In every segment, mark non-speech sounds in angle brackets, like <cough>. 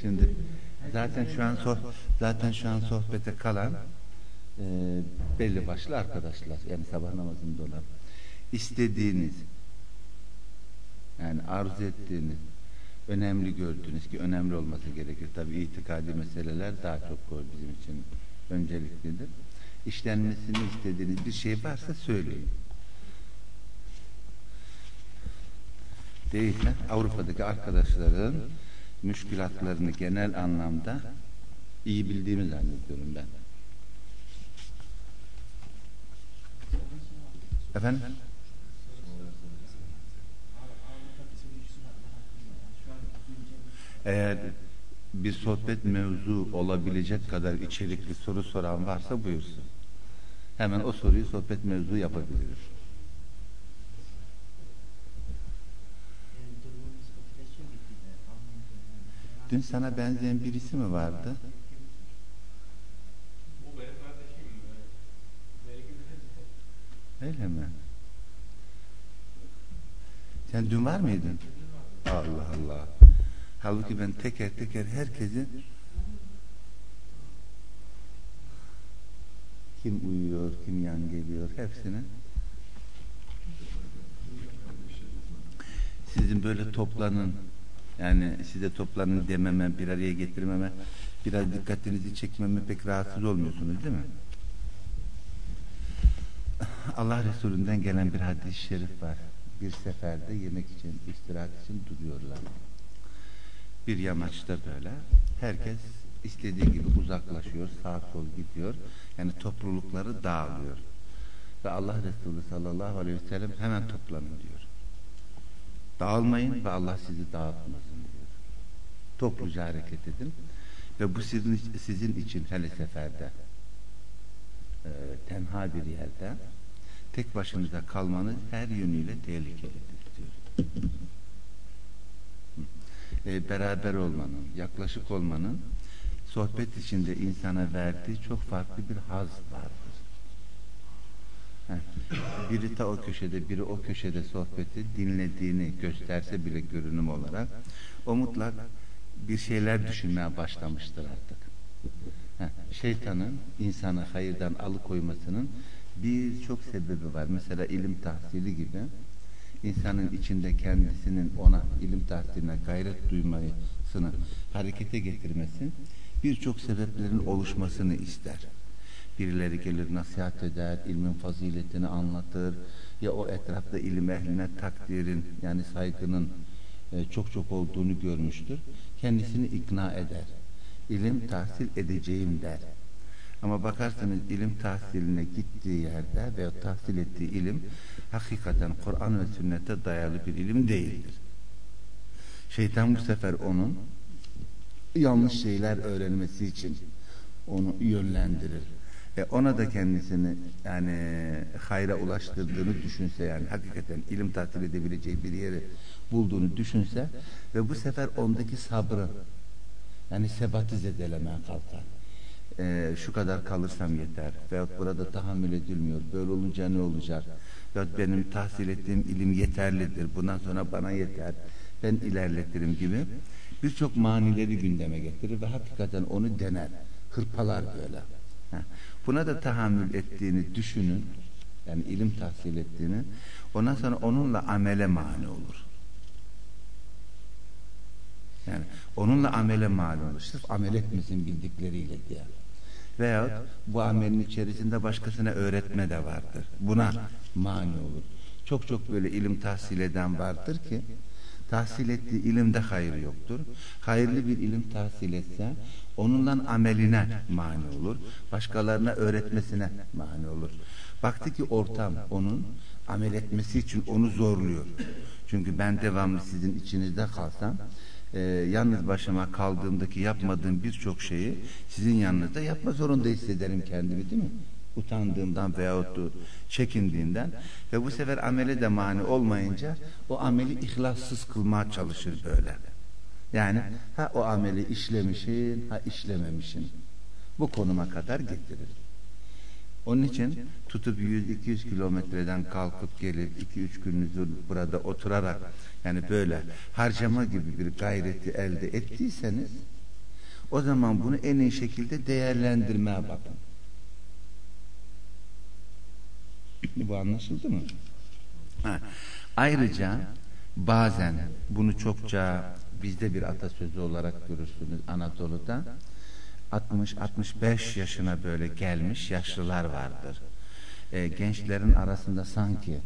Şimdi zaten şu an soh zaten şu an sohbete kalan e, belli başlı arkadaşlar yani sabah namazında olan istediğiniz yani arzu ettiğiniz önemli gördüğünüz ki önemli olması gerekir. Tabi itikadi meseleler daha çok bizim için önceliklidir. İşlenmesini istediğiniz bir şey varsa söyleyin. Değilse Avrupa'daki arkadaşların müşkülatlarını genel anlamda iyi bildiğimi zannediyorum ben. Efendim? Eğer bir sohbet mevzu olabilecek kadar içerikli soru soran varsa buyursun. Hemen o soruyu sohbet mevzu yapabiliriz. Dün sana benzeyen birisi mi vardı? Öyle mi? Sen dün var mıydın? Allah Allah. Halbuki ben teker teker herkesi kim uyuyor, kim yan geliyor hepsini sizin böyle toplanın yani size toplanın dememe, bir araya getirmeme, biraz dikkatinizi çekmeme pek rahatsız olmuyorsunuz değil mi? Allah Resulü'nden gelen bir hadis-i şerif var. Bir seferde yemek için, istirahat için duruyorlar. Bir yamaçta böyle. Herkes istediği gibi uzaklaşıyor, sağ sol gidiyor. Yani toplulukları dağılıyor. Ve Allah Resulü sallallahu aleyhi ve sellem hemen toplanın diyor. Dağılmayın ve Allah sizi dağıtmasın diyor. Topluca hareket edin. Ve bu sizin, sizin için hele seferde e, tenha bir yerde tek başınıza kalmanız her yönüyle tehlikelidir diyor. E, beraber olmanın, yaklaşık olmanın sohbet içinde insana verdiği çok farklı bir haz vardır. Biri ta o köşede, biri o köşede sohbeti dinlediğini gösterse bile görünüm olarak o mutlak bir şeyler düşünmeye başlamıştır artık. Heh. Şeytanın insanı hayırdan alıkoymasının birçok sebebi var. Mesela ilim tahsili gibi insanın içinde kendisinin ona ilim tahsiline gayret duymasını harekete getirmesi birçok sebeplerin oluşmasını ister. Birileri gelir nasihat eder, ilmin faziletini anlatır ya o etrafta ilim ehline takdirin yani saygının e, çok çok olduğunu görmüştür. Kendisini ikna eder. İlim tahsil edeceğim der. Ama bakarsanız ilim tahsiline gittiği yerde veya tahsil ettiği ilim hakikaten Kur'an ve sünnete dayalı bir ilim değildir. Şeytan bu sefer onun yanlış şeyler öğrenmesi için onu yönlendirir. Ve ona da kendisini yani hayra ulaştırdığını düşünse yani hakikaten ilim tahsil edebileceği bir yeri bulduğunu düşünse ve bu sefer ondaki sabrı yani sebatı zedelemeye kalkar. Ee, şu kadar kalırsam yeter veyahut burada tahammül edilmiyor böyle olunca ne olacak? Veyahut benim tahsil ettiğim ilim yeterlidir bundan sonra bana yeter ben ilerletirim gibi birçok manileri gündeme getirir ve hakikaten onu dener hırpalar böyle buna da tahammül ettiğini düşünün. Yani ilim tahsil ettiğini. Ondan sonra onunla amele mani olur. Yani onunla amele mani olur. Sırf amel etmesin bildikleriyle diye. Veyahut bu amelin içerisinde başkasına öğretme de vardır. Buna mani olur. Çok çok böyle ilim tahsil eden vardır ki tahsil ettiği ilimde hayır yoktur. Hayırlı bir ilim tahsil etse onunla ameline mani olur. Başkalarına öğretmesine mani olur. Baktı ki ortam onun amel etmesi için onu zorluyor. Çünkü ben devamlı sizin içinizde kalsam e, yalnız başıma kaldığımdaki yapmadığım birçok şeyi sizin yanınızda yapma zorunda hissederim kendimi değil mi? utandığımdan veyahut çekindiğinden ve bu sefer amele de mani olmayınca o ameli ihlassız kılmaya çalışır böyle. Yani ha o ameli işlemişin ha işlememişin. Bu konuma kadar getirir. Onun için tutup 100-200 kilometreden kalkıp gelip 2-3 gününüzü burada oturarak yani böyle harcama gibi bir gayreti elde ettiyseniz O zaman bunu en iyi şekilde değerlendirmeye bakın. Bu anlaşıldı mı? Ha. Ayrıca bazen bunu çokça bizde bir atasözü olarak görürsünüz Anadolu'da 60-65 yaşına böyle gelmiş yaşlılar vardır. E, gençlerin arasında sanki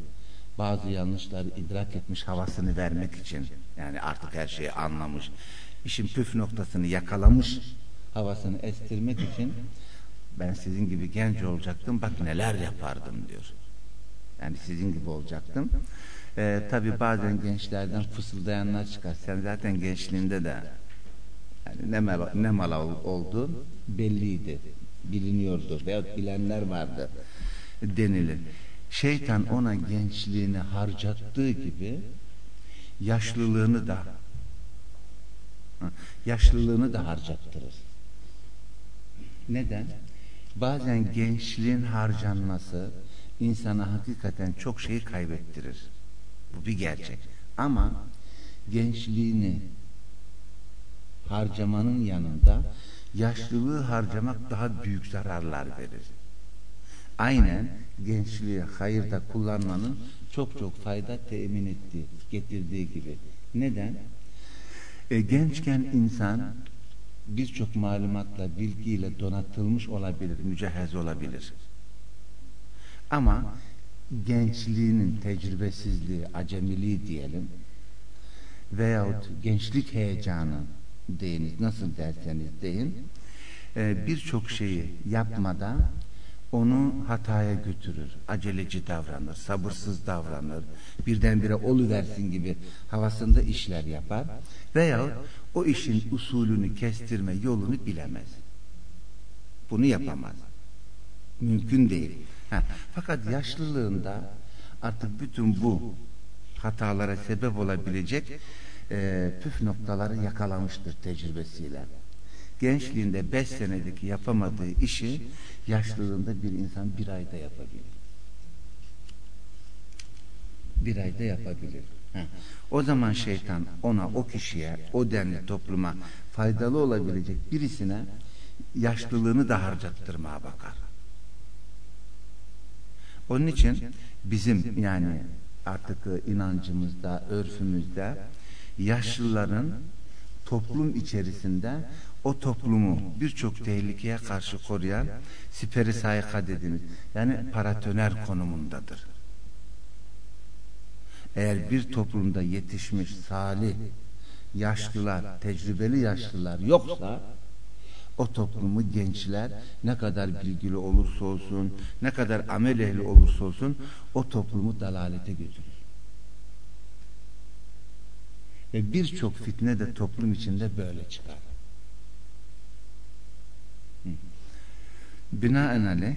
bazı yanlışları idrak etmiş havasını vermek için yani artık her şeyi anlamış işin püf noktasını yakalamış havasını estirmek için ben sizin gibi genç olacaktım bak neler yapardım diyor. Yani sizin gibi olacaktım. Ee, Tabi bazen gençlerden fısıldayanlar çıkar. Sen zaten gençliğinde de yani ne mal, ne mal oldu belliydi, biliniyordu veya bilenler vardı denilir. Şeytan ona gençliğini harcattığı gibi yaşlılığını da yaşlılığını da harcattırır. Neden? Bazen gençliğin harcanması insana hakikaten çok şeyi kaybettirir. Bu bir gerçek. Ama gençliğini harcamanın yanında yaşlılığı harcamak daha büyük zararlar verir. Aynen gençliği hayırda kullanmanın çok çok fayda temin ettiği, getirdiği gibi. Neden? E, gençken insan birçok malumatla, bilgiyle donatılmış olabilir, mücehhez olabilir. Ama gençliğinin tecrübesizliği, acemiliği diyelim veyahut gençlik heyecanı deyiniz, nasıl derseniz deyin, e, birçok şeyi yapmada onu hataya götürür. Aceleci davranır, sabırsız davranır, birdenbire oluversin gibi havasında işler yapar veyahut o işin usulünü kestirme yolunu bilemez. Bunu yapamaz. Mümkün değil. Fakat yaşlılığında artık bütün bu hatalara sebep olabilecek e, püf noktaları yakalamıştır tecrübesiyle. Gençliğinde beş senedeki yapamadığı işi yaşlılığında bir insan bir ayda yapabilir. Bir ayda yapabilir. O zaman şeytan ona, o kişiye, o denli topluma faydalı olabilecek birisine yaşlılığını da harcattırmaya bakar. Onun için bizim yani artık inancımızda, örfümüzde yaşlıların toplum içerisinde o toplumu birçok tehlikeye karşı koruyan siperi sayka dediğimiz yani paratoner konumundadır. Eğer bir toplumda yetişmiş salih yaşlılar, tecrübeli yaşlılar yoksa o toplumu gençler ne kadar bilgili olursa olsun, ne kadar amel ehli olursa olsun o toplumu dalalete götürür. Ve birçok fitne de toplum içinde böyle çıkar. Binaenaleyh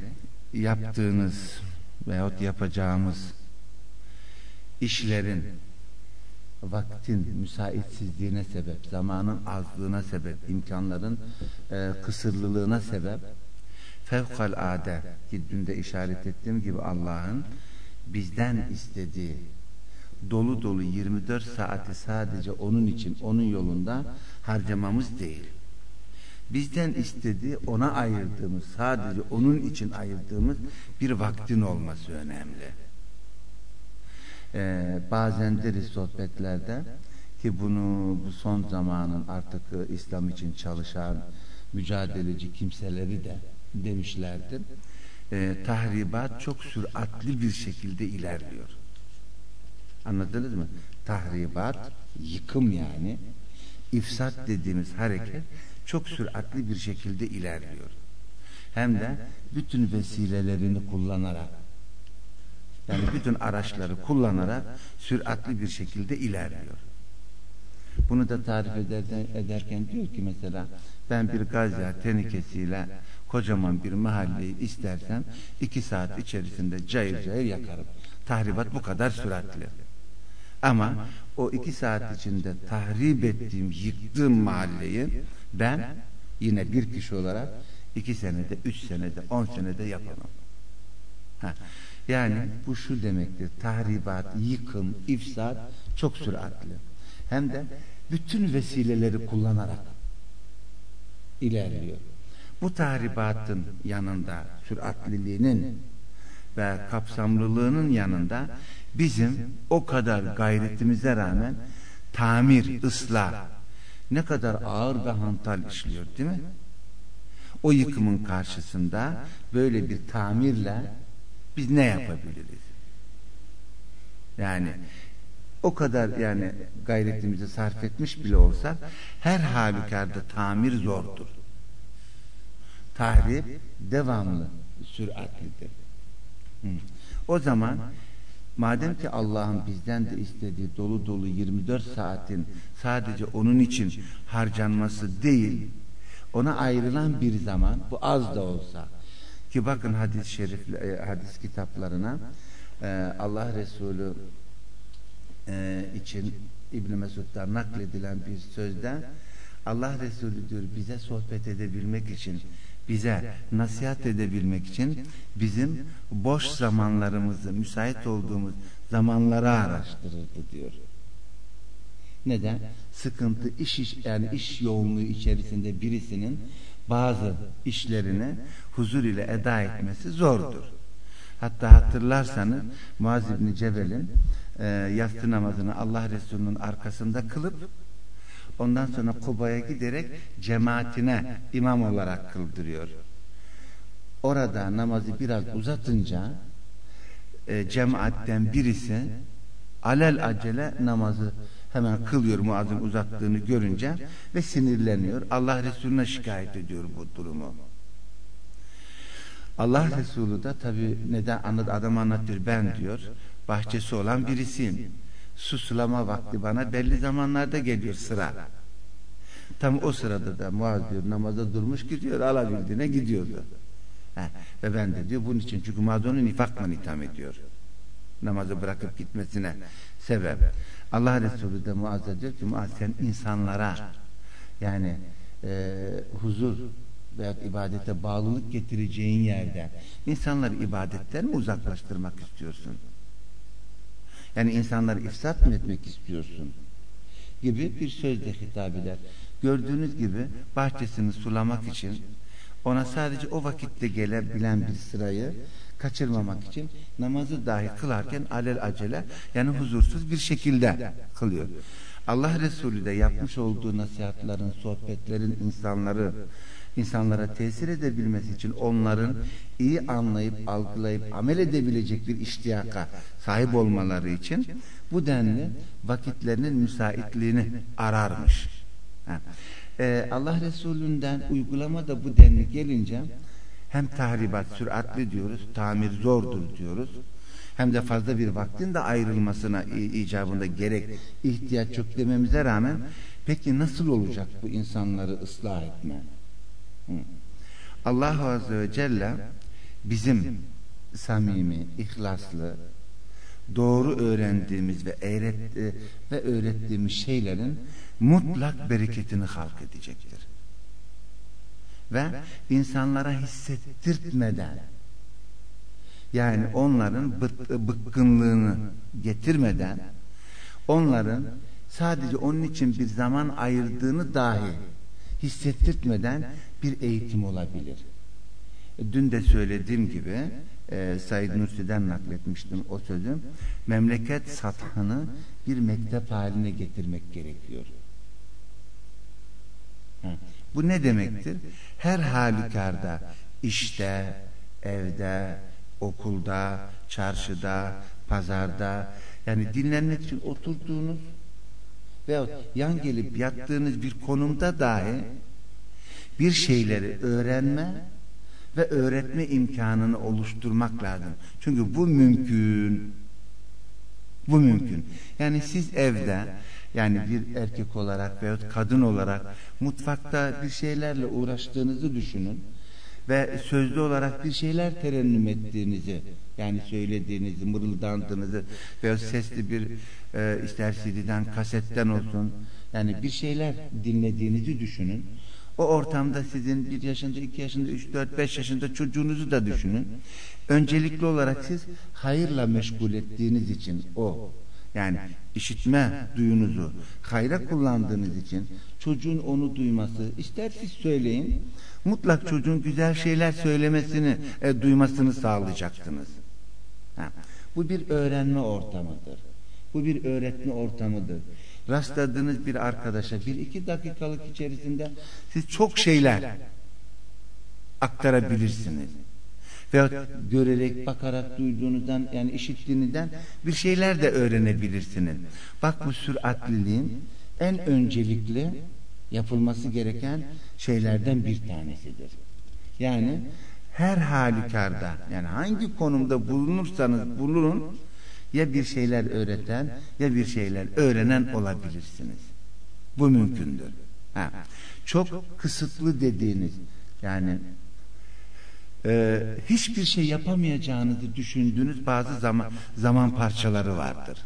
yaptığınız veyahut yapacağımız işlerin vaktin müsaitsizliğine sebep, zamanın azlığına sebep, imkanların e, kısırlılığına sebep fevkalade ki dün de işaret ettiğim gibi Allah'ın bizden istediği dolu dolu 24 saati sadece onun için, onun yolunda harcamamız değil. Bizden istediği ona ayırdığımız, sadece onun için ayırdığımız bir vaktin olması önemli. Ee, bazen deriz sohbetlerde ki bunu bu son zamanın artık İslam için çalışan mücadeleci kimseleri de demişlerdir. Ee, tahribat çok süratli bir şekilde ilerliyor. Anladınız mı? Tahribat, yıkım yani. İfsat dediğimiz hareket çok süratli bir şekilde ilerliyor. Hem de bütün vesilelerini kullanarak yani bütün araçları kullanarak süratli bir şekilde ilerliyor. Bunu da tarif ederken, diyor ki mesela ben bir Gazya tenikesiyle kocaman bir mahalleyi istersem iki saat içerisinde cayır cayır yakarım. Tahribat bu kadar süratli. Ama o iki saat içinde tahrip ettiğim, yıktığım mahalleyi ben yine bir kişi olarak iki senede, üç senede, on senede yapamam. Yani bu şu demektir. Tahribat, yıkım, ifsat çok süratli. Hem de bütün vesileleri kullanarak ilerliyor. Bu tahribatın yanında süratliliğinin ve kapsamlılığının yanında bizim o kadar gayretimize rağmen tamir, ıslah ne kadar ağır ve hantal işliyor değil mi? O yıkımın karşısında böyle bir tamirle biz ne yapabiliriz? Yani o kadar yani gayretimizi sarf etmiş bile olsak her halükarda tamir zordur. Tahrip devamlı, süratlidir. Hı. O zaman madem ki Allah'ın bizden de istediği dolu dolu 24 saatin sadece onun için harcanması değil, ona ayrılan bir zaman bu az da olsa ki bakın hadis şerif e, hadis kitaplarına e, Allah Resulü e, için İbn Mesud'dan nakledilen bir sözde Allah Resulü diyor bize sohbet edebilmek için bize nasihat edebilmek için bizim boş zamanlarımızı müsait olduğumuz zamanları araştırırdı diyor. Neden? Sıkıntı iş, iş yani iş yoğunluğu içerisinde birisinin bazı işlerini huzur ile eda etmesi zordur. Hatta hatırlarsanız Muaz İbni Cebel'in e, yastı namazını Allah Resulü'nün arkasında kılıp ondan sonra Kuba'ya giderek cemaatine imam olarak kıldırıyor. Orada namazı biraz uzatınca e, cemaatten birisi alel acele namazı hemen kılıyor Muaz'ın uzattığını görünce ve sinirleniyor. Allah Resulüne şikayet ediyor bu durumu. Allah Resulü de tabi neden anladı adam anlatıyor ben diyor bahçesi olan birisiyim. Susulama vakti bana belli zamanlarda geliyor sıra. Tam o sırada da Muaz diyor namaza durmuş gidiyor alabildiğine gidiyordu. Heh, ve ben de diyor bunun için çünkü Muaz onu nifakla itham ediyor. Namazı bırakıp gitmesine sebep. Allah Resulü de Muaz'a diyor ki Muaz sen insanlara yani e, huzur veya ibadete bağlılık getireceğin yerde insanları ibadetten mi uzaklaştırmak istiyorsun? Yani insanları ifsat mı etmek istiyorsun? Gibi bir sözle hitap eder. Gördüğünüz gibi bahçesini sulamak için ona sadece o vakitte gelebilen bir sırayı kaçırmamak için namazı dahi kılarken alel acele yani huzursuz bir şekilde kılıyor. Allah Resulü de yapmış olduğu nasihatlerin, sohbetlerin insanları insanlara tesir edebilmesi için onların iyi anlayıp algılayıp amel edebilecek bir iştiyaka sahip olmaları için bu denli vakitlerinin müsaitliğini ararmış. Ee, Allah Resulü'nden uygulama da bu denli gelince hem tahribat süratli diyoruz, tamir zordur diyoruz. Hem de fazla bir vaktin de ayrılmasına icabında gerek ihtiyaç yok dememize rağmen peki nasıl olacak bu insanları ıslah etme? Allah Azze ve Celle bizim samimi, ihlaslı, doğru öğrendiğimiz ve öğret e, ve öğrettiğimiz şeylerin mutlak bereketini halk edecektir. Ve insanlara hissettirtmeden yani onların bıkkınlığını getirmeden onların sadece onun için bir zaman ayırdığını dahi hissettirtmeden bir eğitim olabilir. Dün de söylediğim gibi e, Said Nursi'den nakletmiştim o sözü. Memleket sathını bir mektep haline getirmek gerekiyor. Ha. Bu ne demektir? Her halükarda işte, evde, okulda, çarşıda, pazarda yani dinlenmek için oturduğunuz veya yan gelip yattığınız bir konumda dahi bir şeyleri öğrenme ve öğretme imkanını oluşturmak lazım. Çünkü bu mümkün. Bu mümkün. Yani siz evde yani bir erkek olarak veya kadın olarak mutfakta bir şeylerle uğraştığınızı düşünün ve sözlü olarak bir şeyler terennüm ettiğinizi yani söylediğinizi, mırıldandığınızı veya sesli bir e, ister CD'den, kasetten olsun yani bir şeyler dinlediğinizi düşünün. O ortamda sizin bir yaşında, iki yaşında, üç, dört, beş yaşında çocuğunuzu da düşünün. Öncelikli olarak siz hayırla meşgul ettiğiniz için o yani işitme duyunuzu hayra kullandığınız için çocuğun onu duyması ister siz söyleyin mutlak çocuğun güzel şeyler söylemesini e, duymasını sağlayacaksınız. Ha. Bu bir öğrenme ortamıdır. Bu bir öğretme ortamıdır. Rastladığınız bir arkadaşa bir iki dakikalık içerisinde siz çok şeyler aktarabilirsiniz. Veya görerek, bakarak duyduğunuzdan yani işittiğinizden bir şeyler de öğrenebilirsiniz. Bak bu süratliliğin en öncelikli yapılması gereken şeylerden bir tanesidir. Yani her halükarda yani hangi konumda bulunursanız bulunun ya bir şeyler öğreten ya bir şeyler öğrenen olabilirsiniz. Bu mümkündür. Ha. Çok kısıtlı dediğiniz yani e, hiçbir şey yapamayacağınızı düşündüğünüz bazı zaman, zaman parçaları vardır.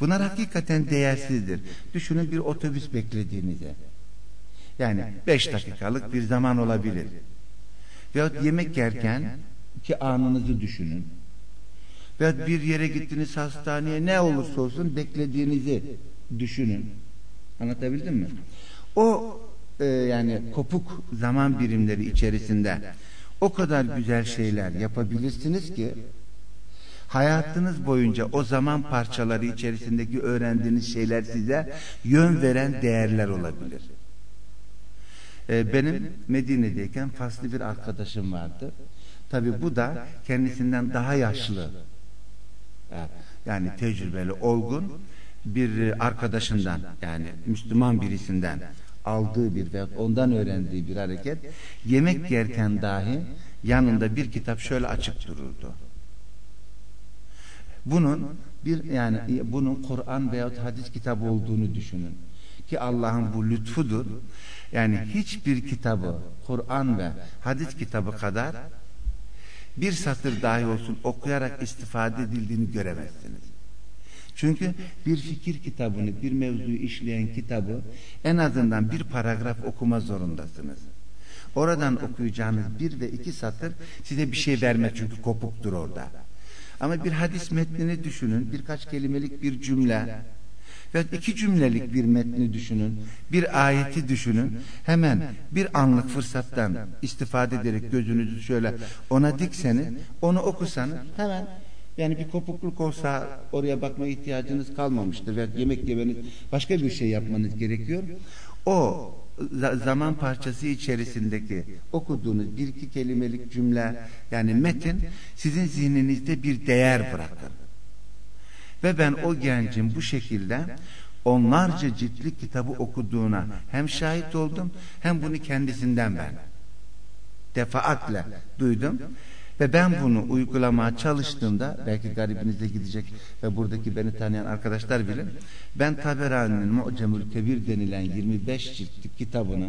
Bunlar hakikaten değersizdir. Düşünün bir otobüs beklediğinize. Yani beş dakikalık bir zaman olabilir. Veyahut yemek yerken ki anınızı düşünün. Veyahut bir yere gittiniz hastaneye ne olursa olsun beklediğinizi düşünün. Anlatabildim mi? O e, yani kopuk zaman birimleri içerisinde o kadar güzel şeyler yapabilirsiniz ki hayatınız boyunca o zaman parçaları içerisindeki öğrendiğiniz şeyler size yön veren değerler olabilir. Ee, benim Medine'deyken faslı bir arkadaşım vardı. Tabi bu da kendisinden daha yaşlı yani tecrübeli, olgun bir arkadaşından yani Müslüman birisinden aldığı bir ve ondan öğrendiği bir hareket yemek yerken dahi yanında bir kitap şöyle açık dururdu. Bunun bir yani bunun Kur'an veya hadis kitabı olduğunu düşünün. Ki Allah'ın bu lütfudur. Yani hiçbir kitabı Kur'an ve hadis kitabı kadar bir satır dahi olsun okuyarak istifade edildiğini göremezsiniz. Çünkü bir fikir kitabını, bir mevzuyu işleyen kitabı en azından bir paragraf okuma zorundasınız. Oradan okuyacağınız bir ve iki satır size bir şey vermez çünkü kopuktur orada. Ama bir hadis metnini düşünün, birkaç kelimelik bir cümle ve iki cümlelik bir metni düşünün, bir ayeti düşünün. Hemen bir anlık fırsattan istifade ederek gözünüzü şöyle ona dikseniz, onu okusanız hemen yani bir kopukluk olsa oraya bakma ihtiyacınız kalmamıştır. Ve yemek yemeniz başka bir şey yapmanız gerekiyor. O zaman parçası içerisindeki okuduğunuz bir iki kelimelik cümle yani metin sizin zihninizde bir değer bırakır. Ve ben o gencin bu şekilde onlarca ciltlik kitabı okuduğuna hem şahit oldum hem bunu kendisinden ben defaatle duydum. Ve ben bunu uygulamaya çalıştığımda belki garibinize gidecek ve buradaki beni tanıyan arkadaşlar bilir. Ben Taberani'nin Mu'cemül Kebir denilen 25 ciltlik kitabını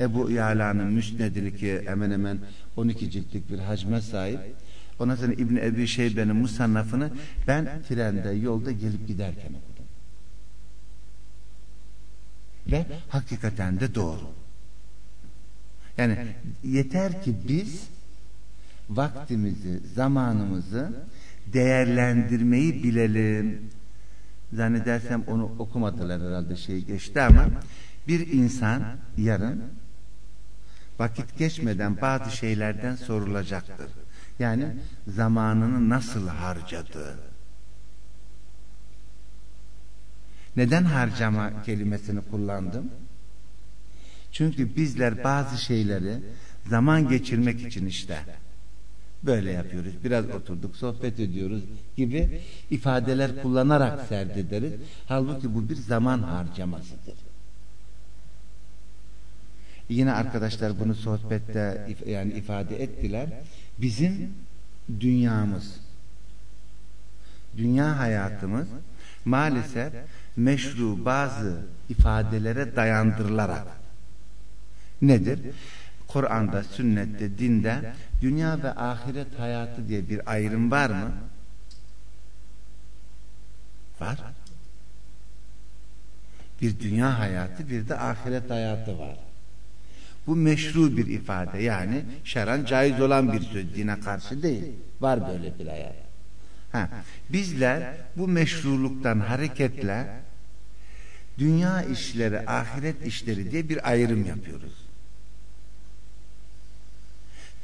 Ebu Yala'nın Müsned'ini ki hemen hemen 12 ciltlik bir hacme sahip Ondan sonra İbni Ebi Şeybe'nin musannafını ben trende yolda gelip giderken okudum. Ve hakikaten de doğru. Yani yeter ki biz vaktimizi, zamanımızı değerlendirmeyi bilelim. Zannedersem onu okumadılar herhalde şey geçti ama bir insan yarın vakit geçmeden bazı şeylerden sorulacaktır. Yani zamanını nasıl harcadı? Neden harcama kelimesini kullandım? Çünkü bizler bazı şeyleri zaman geçirmek için işte böyle yapıyoruz. Biraz oturduk, sohbet ediyoruz gibi ifadeler kullanarak serdederiz. Halbuki bu bir zaman harcamasıdır. Yine arkadaşlar bunu sohbette yani ifade ettiler. Bizim dünyamız, dünya hayatımız maalesef meşru bazı ifadelere dayandırılarak nedir? Kur'an'da, sünnette, dinde dünya ve ahiret hayatı diye bir ayrım var mı? Var. Bir dünya hayatı, bir de ahiret hayatı var. Bu meşru bir ifade yani şeran caiz olan bir söz dine karşı değil. Var böyle bir hayat. Ha, bizler bu meşruluktan hareketle dünya işleri, ahiret işleri diye bir ayrım yapıyoruz.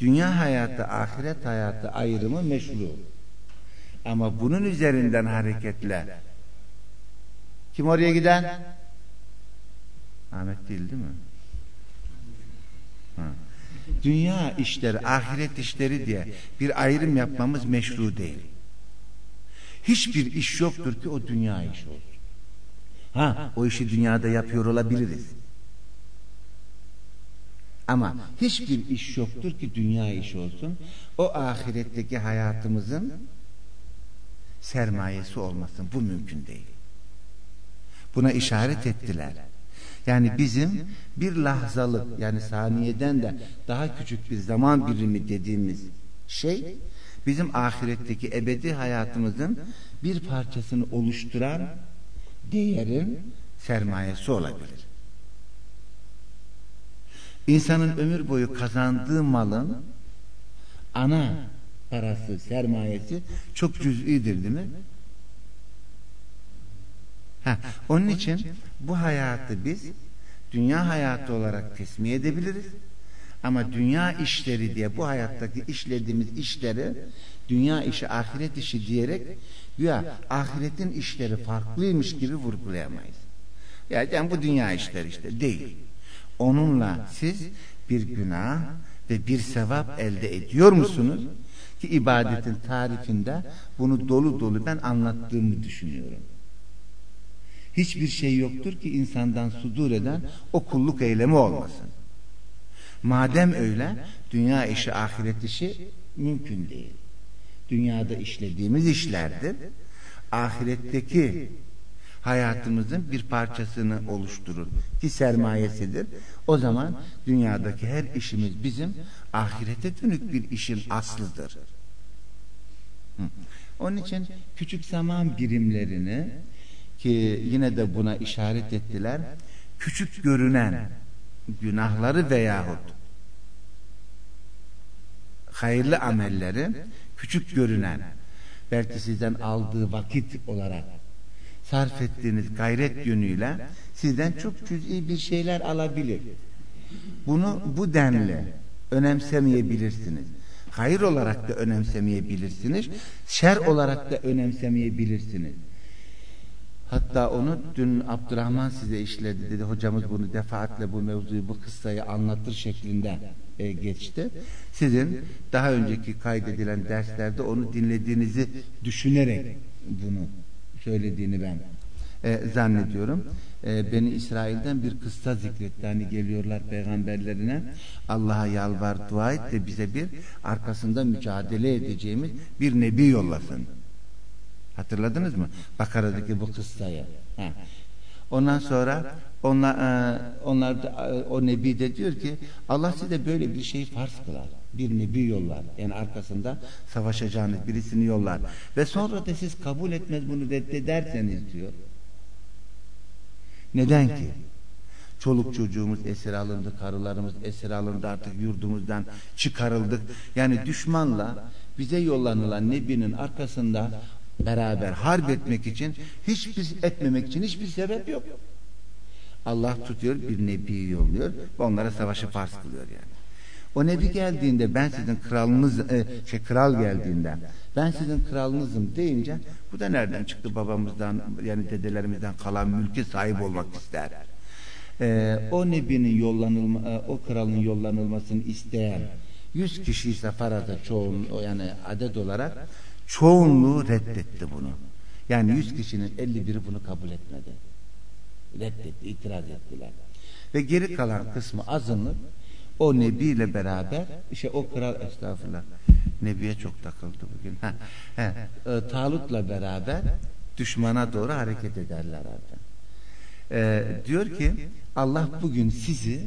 Dünya hayatı, ahiret hayatı ayrımı meşru. Ama bunun üzerinden hareketle kim oraya giden? Ahmet değil değil mi? Dünya işleri, ahiret işleri diye bir ayrım yapmamız meşru değil. Hiçbir iş yoktur ki o dünya işi olsun. Ha, o işi dünyada yapıyor olabiliriz. Ama hiçbir iş yoktur ki dünya işi olsun. O ahiretteki hayatımızın sermayesi olmasın. Bu mümkün değil. Buna işaret ettiler. Yani bizim bir lahzalık yani saniyeden de daha küçük bir zaman birimi dediğimiz şey bizim ahiretteki ebedi hayatımızın bir parçasını oluşturan değerin sermayesi olabilir. İnsanın ömür boyu kazandığı malın ana parası, sermayesi çok cüz'idir değil mi? Heh, onun için bu hayatı biz dünya hayatı olarak tesmiye edebiliriz. Ama dünya işleri diye bu hayattaki işlediğimiz işleri dünya işi, ahiret işi diyerek ya ahiretin işleri farklıymış gibi vurgulayamayız. Yani bu dünya işleri işte değil. Onunla siz bir günah ve bir sevap elde ediyor musunuz? Ki ibadetin tarifinde bunu dolu dolu ben anlattığımı düşünüyorum. Hiçbir şey yoktur ki insandan sudur eden o kulluk eylemi olmasın. Madem öyle dünya işi ahiret işi mümkün değil. Dünyada işlediğimiz işlerdir. Ahiretteki hayatımızın bir parçasını oluşturur ki sermayesidir. O zaman dünyadaki her işimiz bizim ahirete dönük bir işin aslıdır. Onun için küçük zaman birimlerini ki yine de buna işaret ettiler. Küçük görünen günahları veyahut hayırlı amelleri küçük görünen belki sizden aldığı vakit olarak sarf ettiğiniz gayret yönüyle sizden çok cüz'i bir şeyler alabilir. Bunu bu denli önemsemeyebilirsiniz. Hayır olarak da önemsemeyebilirsiniz. Şer olarak da önemsemeyebilirsiniz. Hatta onu dün Abdurrahman size işledi dedi. Hocamız bunu defaatle bu mevzuyu bu kıssayı anlatır şeklinde e, geçti. Sizin daha önceki kaydedilen derslerde onu dinlediğinizi düşünerek bunu söylediğini ben e, zannediyorum. E, Beni İsrail'den bir kıssa zikretti. Hani geliyorlar peygamberlerine Allah'a yalvar dua et de bize bir arkasında mücadele edeceğimiz bir nebi yollasın. Hatırladınız mı? Bakara'daki bu kıssayı. Ha. Ondan sonra onlar, e, onlar da, e, o nebi de diyor ki Allah size böyle bir şey farz kılar. Bir nebi yollar. Yani arkasında savaşacağınız birisini yollar. Ve sonra da siz kabul etmez bunu reddederseniz diyor. Neden ki? Çoluk çocuğumuz esir alındı, karılarımız esir alındı artık yurdumuzdan çıkarıldık. Yani düşmanla bize yollanılan Nebi'nin arkasında beraber harp etmek için hiçbir etmemek için hiçbir sebep yok. Allah tutuyor bir nebi yolluyor ve onlara savaşı farz kılıyor yani. O nebi geldiğinde ben sizin kralınız e, şey kral geldiğinde ben sizin kralınızım deyince bu da nereden çıktı babamızdan yani dedelerimizden kalan mülke sahip olmak ister. Ee, o nebinin yollanılma e, o kralın yollanılmasını isteyen 100 kişi ise farada çoğun yani adet olarak çoğunluğu reddetti bunu. Yani 100 kişinin 51'i bunu kabul etmedi. Reddetti, itiraz ettiler. Ve geri kalan kısmı azınlık o Nebi ile beraber işte o kral estağfurullah Nebi'ye çok takıldı bugün. Ha, he, e, Talut'la beraber düşmana doğru hareket ederler artık. E, diyor ki Allah bugün sizi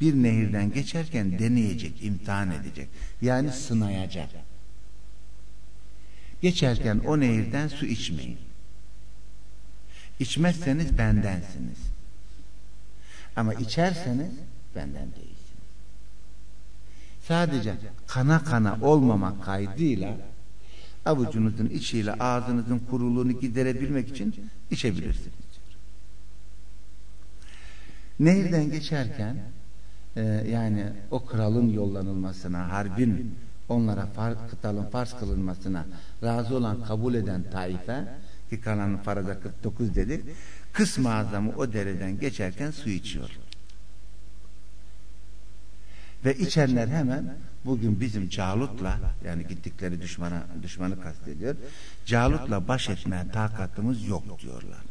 bir nehirden geçerken deneyecek, imtihan edecek. Yani sınayacak. Geçerken o nehirden su içmeyin. İçmezseniz bendensiniz. Ama içerseniz benden değilsiniz. Sadece kana kana olmamak kaydıyla avucunuzun içiyle ağzınızın kuruluğunu giderebilmek için içebilirsiniz. Nehirden geçerken e, yani o kralın yollanılmasına, harbin onlara far, kıtalın farz kılınmasına razı olan, kabul eden taife ki kalanın farada 49 dedik kısmı azamı o dereden geçerken su içiyor. Ve içenler hemen bugün bizim Calut'la yani gittikleri düşmana düşmanı kastediyor. Calut'la baş etmeye takatımız yok diyorlar.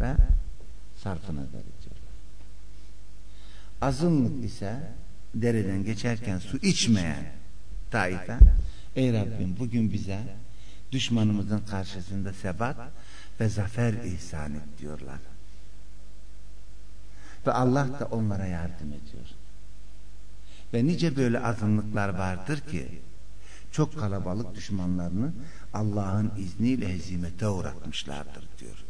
Ve sarfına diyorlar. Azınlık ise dereden geçerken su içmeyen taife ey Rabbim bugün bize düşmanımızın karşısında sebat ve zafer ihsan et diyorlar. Ve Allah da onlara yardım ediyor. Ve nice böyle azınlıklar vardır ki çok kalabalık düşmanlarını Allah'ın izniyle hezimete uğratmışlardır diyor.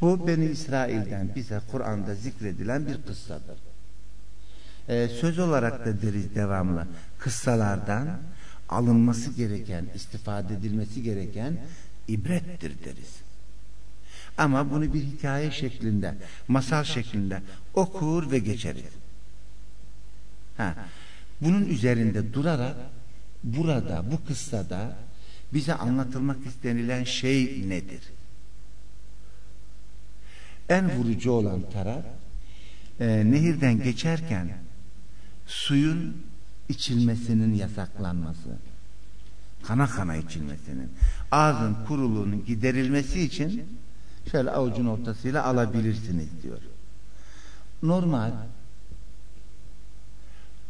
Bu Beni İsrail'den bize Kur'an'da zikredilen bir kıssadır. Ee, söz olarak da deriz devamlı kıssalardan alınması gereken, istifade edilmesi gereken ibrettir deriz. Ama bunu bir hikaye şeklinde, masal şeklinde okur ve geçeriz. Ha, bunun üzerinde durarak burada, bu kıssada bize anlatılmak istenilen şey nedir? En vurucu olan taraf e, nehirden geçerken suyun içilmesinin yasaklanması kana kana içilmesinin ağzın kuruluğunun giderilmesi için şöyle avucun ortasıyla alabilirsiniz diyor. Normal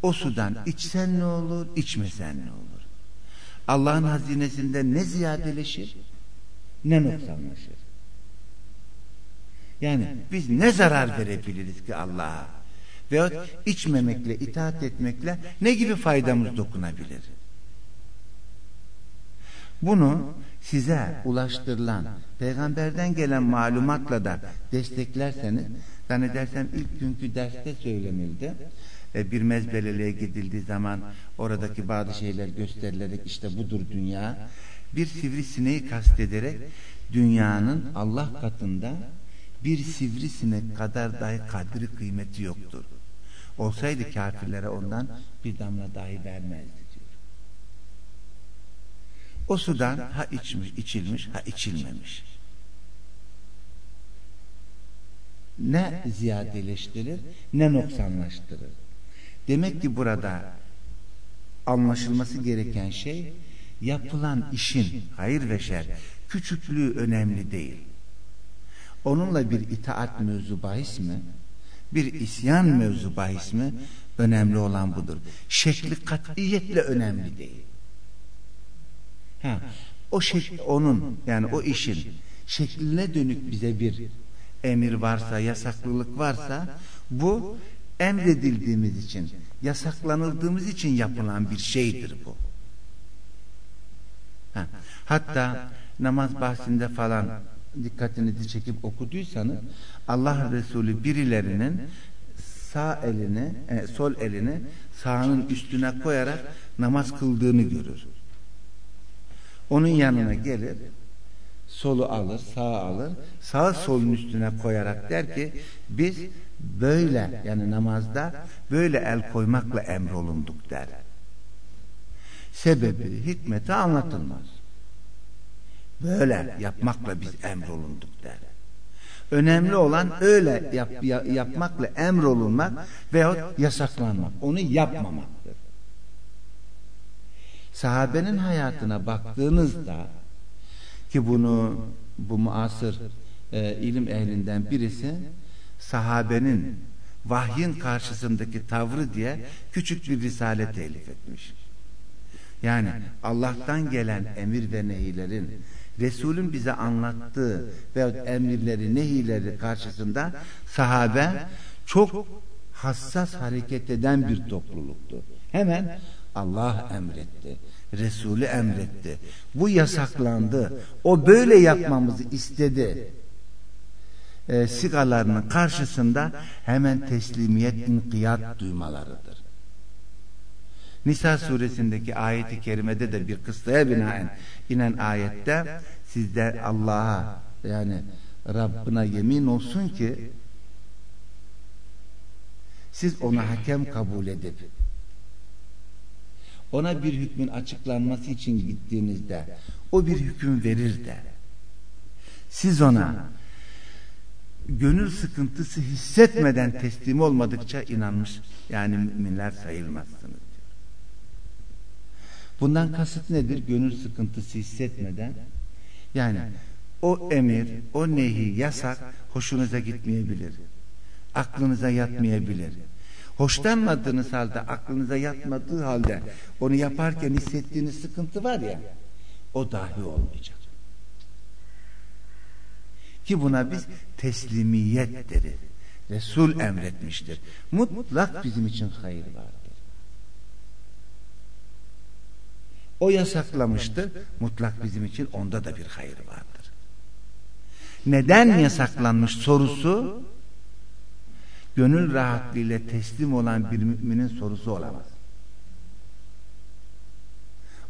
o sudan içsen ne olur, içmesen ne olur? Allah'ın hazinesinde ne ziyadeleşir, ne noksanlaşır. Yani biz ne zarar verebiliriz ki Allah'a? Veyahut içmemekle, itaat etmekle ne gibi faydamız dokunabilir? Bunu size ulaştırılan peygamberden gelen malumatla da desteklerseniz zannedersem ilk günkü derste söylenildi. E, bir mezbeleliğe gidildiği zaman oradaki bazı şeyler gösterilerek işte budur dünya. Bir sivrisineği kastederek dünyanın Allah katında bir sivrisinek kadar dahi kadri kıymeti yoktur. Olsaydı kafirlere ondan bir damla dahi vermezdi. O sudan ha içmiş, içilmiş, ha içilmemiş. Ne ziyadeleştirir, ne noksanlaştırır. Demek ki burada anlaşılması gereken şey yapılan işin hayır ve şer küçüklüğü önemli değil. Onunla bir itaat mevzu bahis mi? Bir isyan mevzu bahis mi? Önemli olan budur. Şekli katiyetle önemli değil. Ha, o şekil onun yani o işin şekline dönük bize bir emir varsa, yasaklılık varsa bu emredildiğimiz için, yasaklanıldığımız için yapılan bir şeydir bu. Ha, hatta namaz bahsinde falan dikkatinizi çekip okuduysanız Allah Resulü birilerinin sağ elini, e, sol elini sağının üstüne koyarak namaz kıldığını görür. Onun yanına gelir, solu alır, sağ alır, sağ solun üstüne koyarak der ki biz böyle yani namazda böyle el koymakla emrolunduk der. Sebebi, hikmeti anlatılmaz. Böyle yapmakla biz emrolunduk der. Önemli olan öyle yap, yapmakla emrolunmak veyahut yasaklanmak. Onu yapmamaktır sahabenin hayatına baktığınızda ki bunu bu muasır e, ilim ehlinden birisi sahabenin vahyin karşısındaki tavrı diye küçük bir risale telif etmiş. Yani Allah'tan gelen emir ve nehilerin Resulün bize anlattığı ve emirleri, nehileri karşısında sahabe çok hassas hareket eden bir topluluktu. Hemen Allah emretti. Resulü emretti. Bu yasaklandı. O böyle yapmamızı istedi. E, sigalarının karşısında hemen teslimiyet inkiyat duymalarıdır. Nisa suresindeki ayeti kerimede de bir kıssaya binaen inen ayette sizde Allah'a yani Rabbına yemin olsun ki siz ona hakem kabul edip ona bir hükmün açıklanması için gittiğinizde o bir hüküm verir de siz ona gönül sıkıntısı hissetmeden teslim olmadıkça inanmış yani müminler sayılmazsınız. Bundan kasıt nedir? Gönül sıkıntısı hissetmeden yani o emir, o nehi, yasak hoşunuza gitmeyebilir. Aklınıza yatmayabilir. Hoşlanmadığınız halde, aklınıza yatmadığı halde onu yaparken hissettiğiniz sıkıntı var ya, o dahi olmayacak. Ki buna biz teslimiyet deriz. Resul emretmiştir. Mutlak bizim için hayır vardır. O yasaklamıştır. Mutlak bizim için onda da bir hayır vardır. Neden yasaklanmış sorusu gönül rahatlığıyla teslim olan bir müminin sorusu olamaz.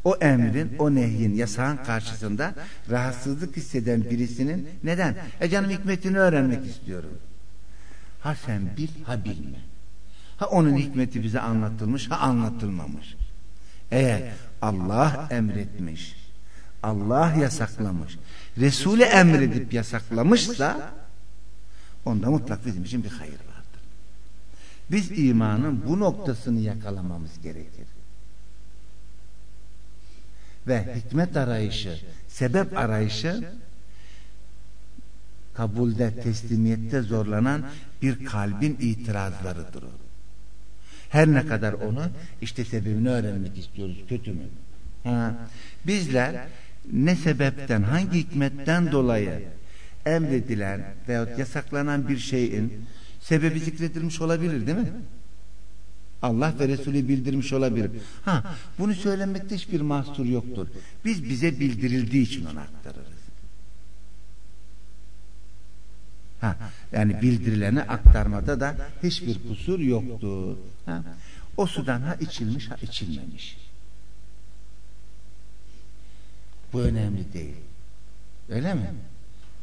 O emrin, o nehyin, yasağın karşısında rahatsızlık hisseden birisinin neden? E canım hikmetini öğrenmek istiyorum. Ha sen bil, ha bilme. Ha onun hikmeti bize anlatılmış, ha anlatılmamış. Eğer Allah emretmiş, Allah yasaklamış, Resulü emredip yasaklamışsa onda mutlak bizim için bir hayır vardır. Biz imanın bu noktasını yakalamamız gerekir. Ve hikmet arayışı, sebep arayışı kabulde, teslimiyette zorlanan bir kalbin itirazlarıdır. Her ne kadar onu işte sebebini öğrenmek istiyoruz. Kötü mü? Ha. Bizler ne sebepten, hangi hikmetten dolayı emredilen veyahut yasaklanan bir şeyin sebebi zikredilmiş olabilir değil mi? Allah ve Resulü bildirmiş olabilir. Ha, bunu söylemekte hiçbir mahsur yoktur. Biz bize bildirildiği için onu aktarırız. Ha, yani bildirileni aktarmada da hiçbir kusur yoktur. Ha, o sudan ha içilmiş ha içilmemiş. Bu önemli değil. Öyle mi?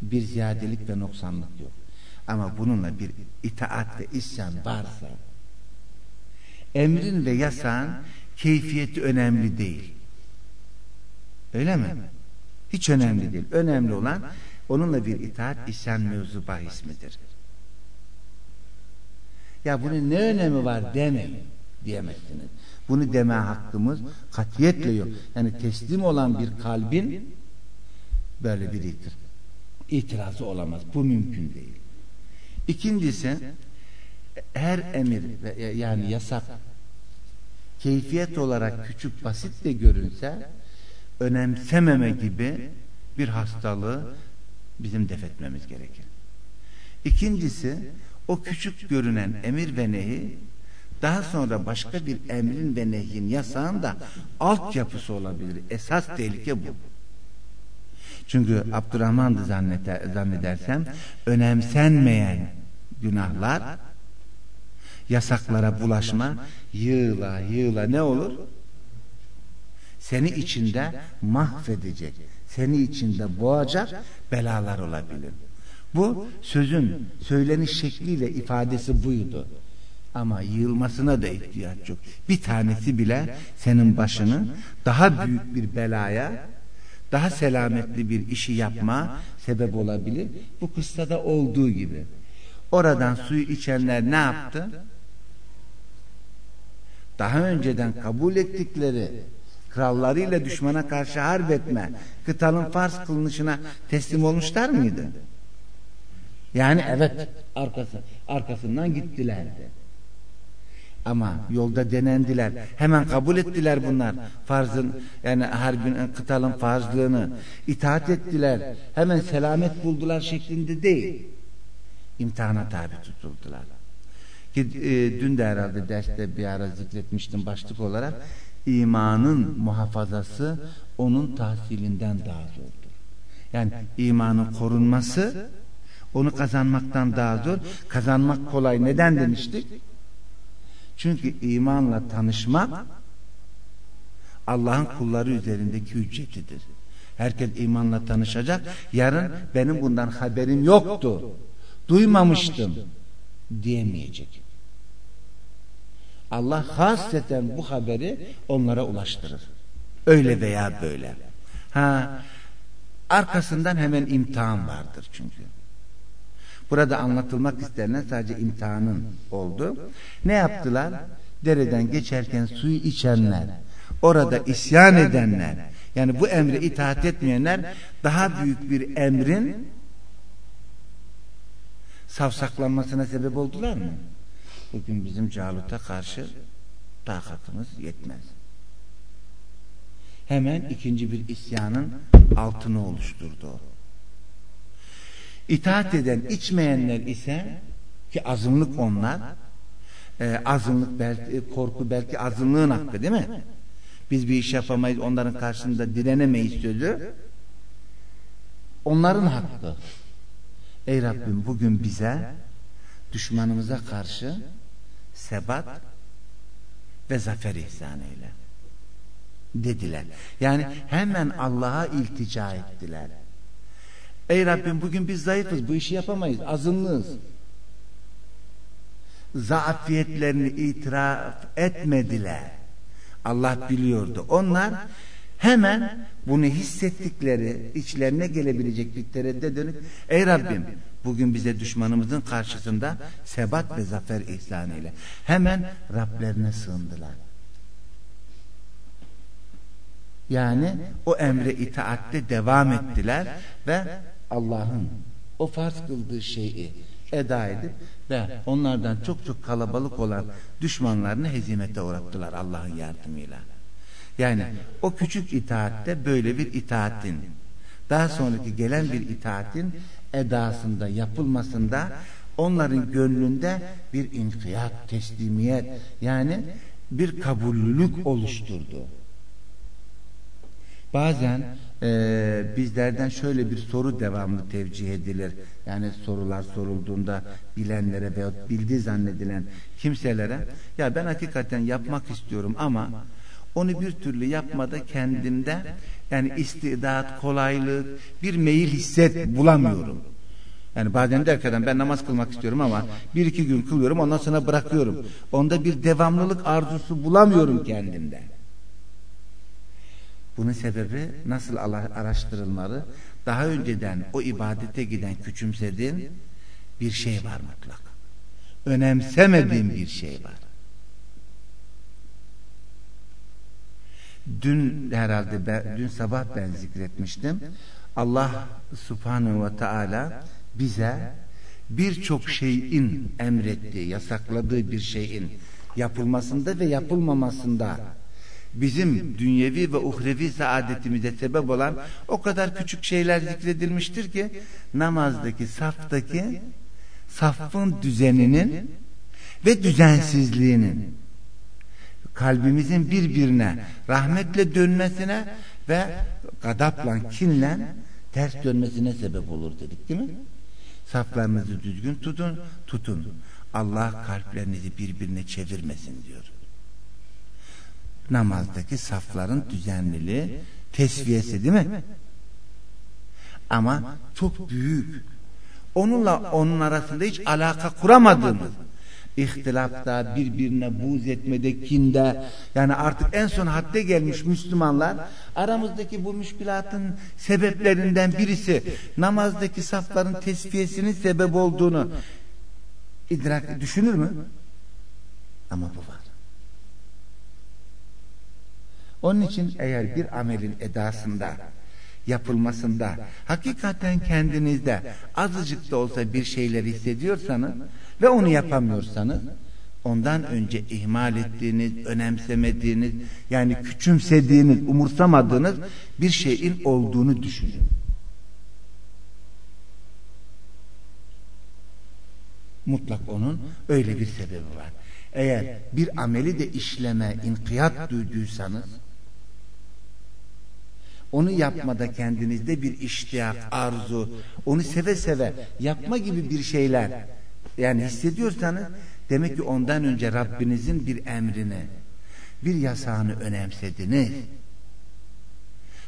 Bir ziyadelik ve noksanlık yok. Ama bununla bir itaat ve isyan varsa emrin ve yasağın keyfiyeti önemli değil. Öyle mi? Hiç önemli değil. Önemli olan onunla bir itaat isyan mevzu bahis midir? Ya bunun ne önemi var demeyin diyemezsiniz. Bunu deme hakkımız katiyetle yok. Yani teslim olan bir kalbin böyle bir itir, itirazı olamaz. Bu mümkün değil. İkincisi her emir yani yasak keyfiyet olarak küçük basit de görünse önemsememe gibi bir hastalığı bizim defetmemiz gerekir. İkincisi o küçük görünen emir ve nehi daha sonra başka bir emrin ve nehyin yasağın da altyapısı olabilir. Esas tehlike bu. Çünkü Abdurrahman'dı zanneder, zannedersem önemsenmeyen günahlar yasaklara bulaşma yığıla yığıla ne olur? Seni içinde mahvedecek. Seni içinde boğacak belalar olabilir. Bu sözün söyleniş şekliyle ifadesi buydu. Ama yığılmasına da ihtiyaç yok. Bir tanesi bile senin başını daha büyük bir belaya, daha selametli bir işi yapma sebep olabilir. Bu kıssada olduğu gibi. Oradan suyu içenler ne yaptı? Daha önceden kabul ettikleri krallarıyla düşmana karşı harp etme, kıtalın farz kılınışına teslim olmuşlar mıydı? Yani evet arkası, arkasından gittilerdi. Ama yolda denendiler. Hemen kabul ettiler bunlar. Farzın yani harbin kıtalın farzlığını itaat ettiler. Hemen selamet buldular şeklinde değil. İmtihana tabi tutuldular. Ki, e, dün de herhalde derste bir ara zikretmiştim başlık olarak imanın muhafazası onun tahsilinden daha zordur. Yani imanın korunması onu kazanmaktan daha zor. Kazanmak kolay. Neden demiştik? Çünkü imanla tanışmak Allah'ın kulları üzerindeki ücretidir. Herkes imanla tanışacak. Yarın benim bundan haberim yoktu. Duymamıştım diyemeyecek. Allah hasreten bu haberi onlara ulaştırır. Öyle veya böyle. Ha, arkasından hemen imtihan vardır çünkü. Burada anlatılmak istenen sadece imtihanın oldu. Ne yaptılar? Dereden geçerken suyu içenler, orada isyan edenler, yani bu emre itaat etmeyenler daha büyük bir emrin savsaklanmasına sebep oldular mı? Bugün bizim Calut'a karşı takatımız yetmez. Hemen ikinci bir isyanın altını oluşturdu. İtaat eden içmeyenler ise ki azınlık onlar e, azınlık belki korku belki azınlığın hakkı değil mi? Biz bir iş yapamayız onların karşısında direnemeyiz sözü onların hakkı. Ey Rabbim bugün bize düşmanımıza karşı sebat ve zafer ihsan eyle dediler. Yani hemen Allah'a iltica ettiler. Ey Rabbim bugün biz zayıfız bu işi yapamayız azınlığız. Zaafiyetlerini itiraf etmediler. Allah biliyordu. Onlar hemen bunu hissettikleri içlerine gelebilecek bir teredde dönüp ey Rabbim bugün bize düşmanımızın karşısında sebat ve zafer ihsan eyle. Hemen Rablerine sığındılar. Yani o emre itaatte devam ettiler ve Allah'ın o farz kıldığı şeyi eda edip ve onlardan çok çok kalabalık olan düşmanlarını hezimete uğrattılar Allah'ın yardımıyla. Yani o küçük itaatte böyle bir itaatin daha sonraki gelen bir itaatin edasında yapılmasında onların gönlünde bir inkiyat, teslimiyet yani bir kabullülük oluşturdu. Bazen e, bizlerden şöyle bir soru devamlı tevcih edilir. Yani sorular sorulduğunda bilenlere veya bildiği zannedilen kimselere ya ben hakikaten yapmak istiyorum ama onu bir türlü yapmada kendimde yani istidat, kolaylık, bir meyil hisset bulamıyorum. Yani bazen derken ben namaz kılmak istiyorum ama bir iki gün kılıyorum ondan sonra bırakıyorum. Onda bir devamlılık arzusu bulamıyorum kendimde. Bunun sebebi nasıl araştırılmalı? Daha önceden o ibadete giden küçümsediğin bir şey var mutlaka. Önemsemediğin bir şey var. Dün herhalde ben, dün sabah ben zikretmiştim. Allah subhanehu ve teala bize birçok şeyin emrettiği, yasakladığı bir şeyin yapılmasında ve yapılmamasında bizim dünyevi ve uhrevi saadetimize sebep olan o kadar küçük şeyler zikredilmiştir ki namazdaki saftaki safın düzeninin ve düzensizliğinin kalbimizin birbirine rahmetle dönmesine ve gadapla kinle ters dönmesine sebep olur dedik değil mi? Saflarınızı düzgün tutun, tutun. Allah kalplerinizi birbirine çevirmesin diyor namazdaki safların düzenliliği tesviyesi değil mi? Ama çok büyük. Onunla onun arasında hiç alaka kuramadığımız ihtilafta, birbirine buğz etmede, kinde yani artık en son hadde gelmiş Müslümanlar aramızdaki bu müşkülatın sebeplerinden birisi namazdaki safların tesfiyesinin sebep olduğunu idrak düşünür mü? Ama bu var. Onun için eğer bir amelin edasında yapılmasında hakikaten kendinizde azıcık da olsa bir şeyler hissediyorsanız ve onu yapamıyorsanız ondan önce ihmal ettiğiniz, önemsemediğiniz yani küçümsediğiniz, umursamadığınız bir şeyin olduğunu düşünün. Mutlak onun öyle bir sebebi var. Eğer bir ameli de işleme, inkiyat duyduysanız onu yapmada kendinizde bir iştiyak, arzu, onu seve seve yapma gibi bir şeyler. Yani hissediyorsanız demek ki ondan önce Rabbinizin bir emrini bir yasağını önemsediniz.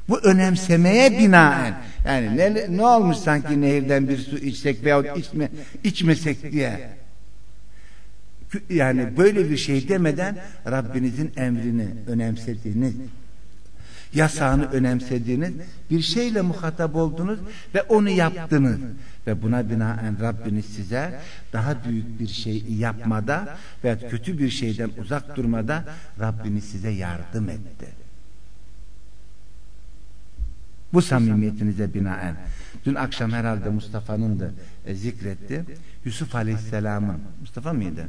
Bu önemsemeye binaen yani ne, ne olmuş sanki nehirden bir su içsek veya içme, içmesek diye. Yani böyle bir şey demeden Rabbinizin emrini önemsediğiniz yasağını önemsediğiniz bir şeyle muhatap oldunuz ve onu yaptınız ve buna binaen Rabbiniz size daha büyük bir şey yapmada ve kötü bir şeyden uzak durmada Rabbiniz size yardım etti. Bu samimiyetinize binaen. Dün akşam herhalde Mustafa'nın da e, zikretti. Yusuf Aleyhisselam'ın Mustafa mıydı?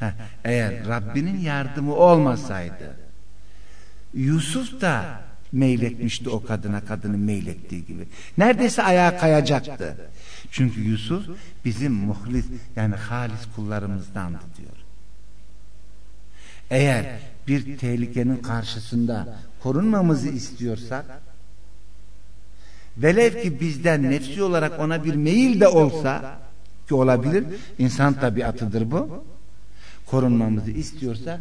Heh, eğer Rabbinin yardımı olmasaydı Yusuf da meyletmişti o kadına kadının meylettiği gibi. Neredeyse ayağa kayacaktı. Çünkü Yusuf bizim muhlis yani halis kullarımızdandı diyor. Eğer bir tehlikenin karşısında korunmamızı istiyorsak velev ki bizden nefsi olarak ona bir meyil de olsa ki olabilir insan tabiatıdır bu korunmamızı istiyorsa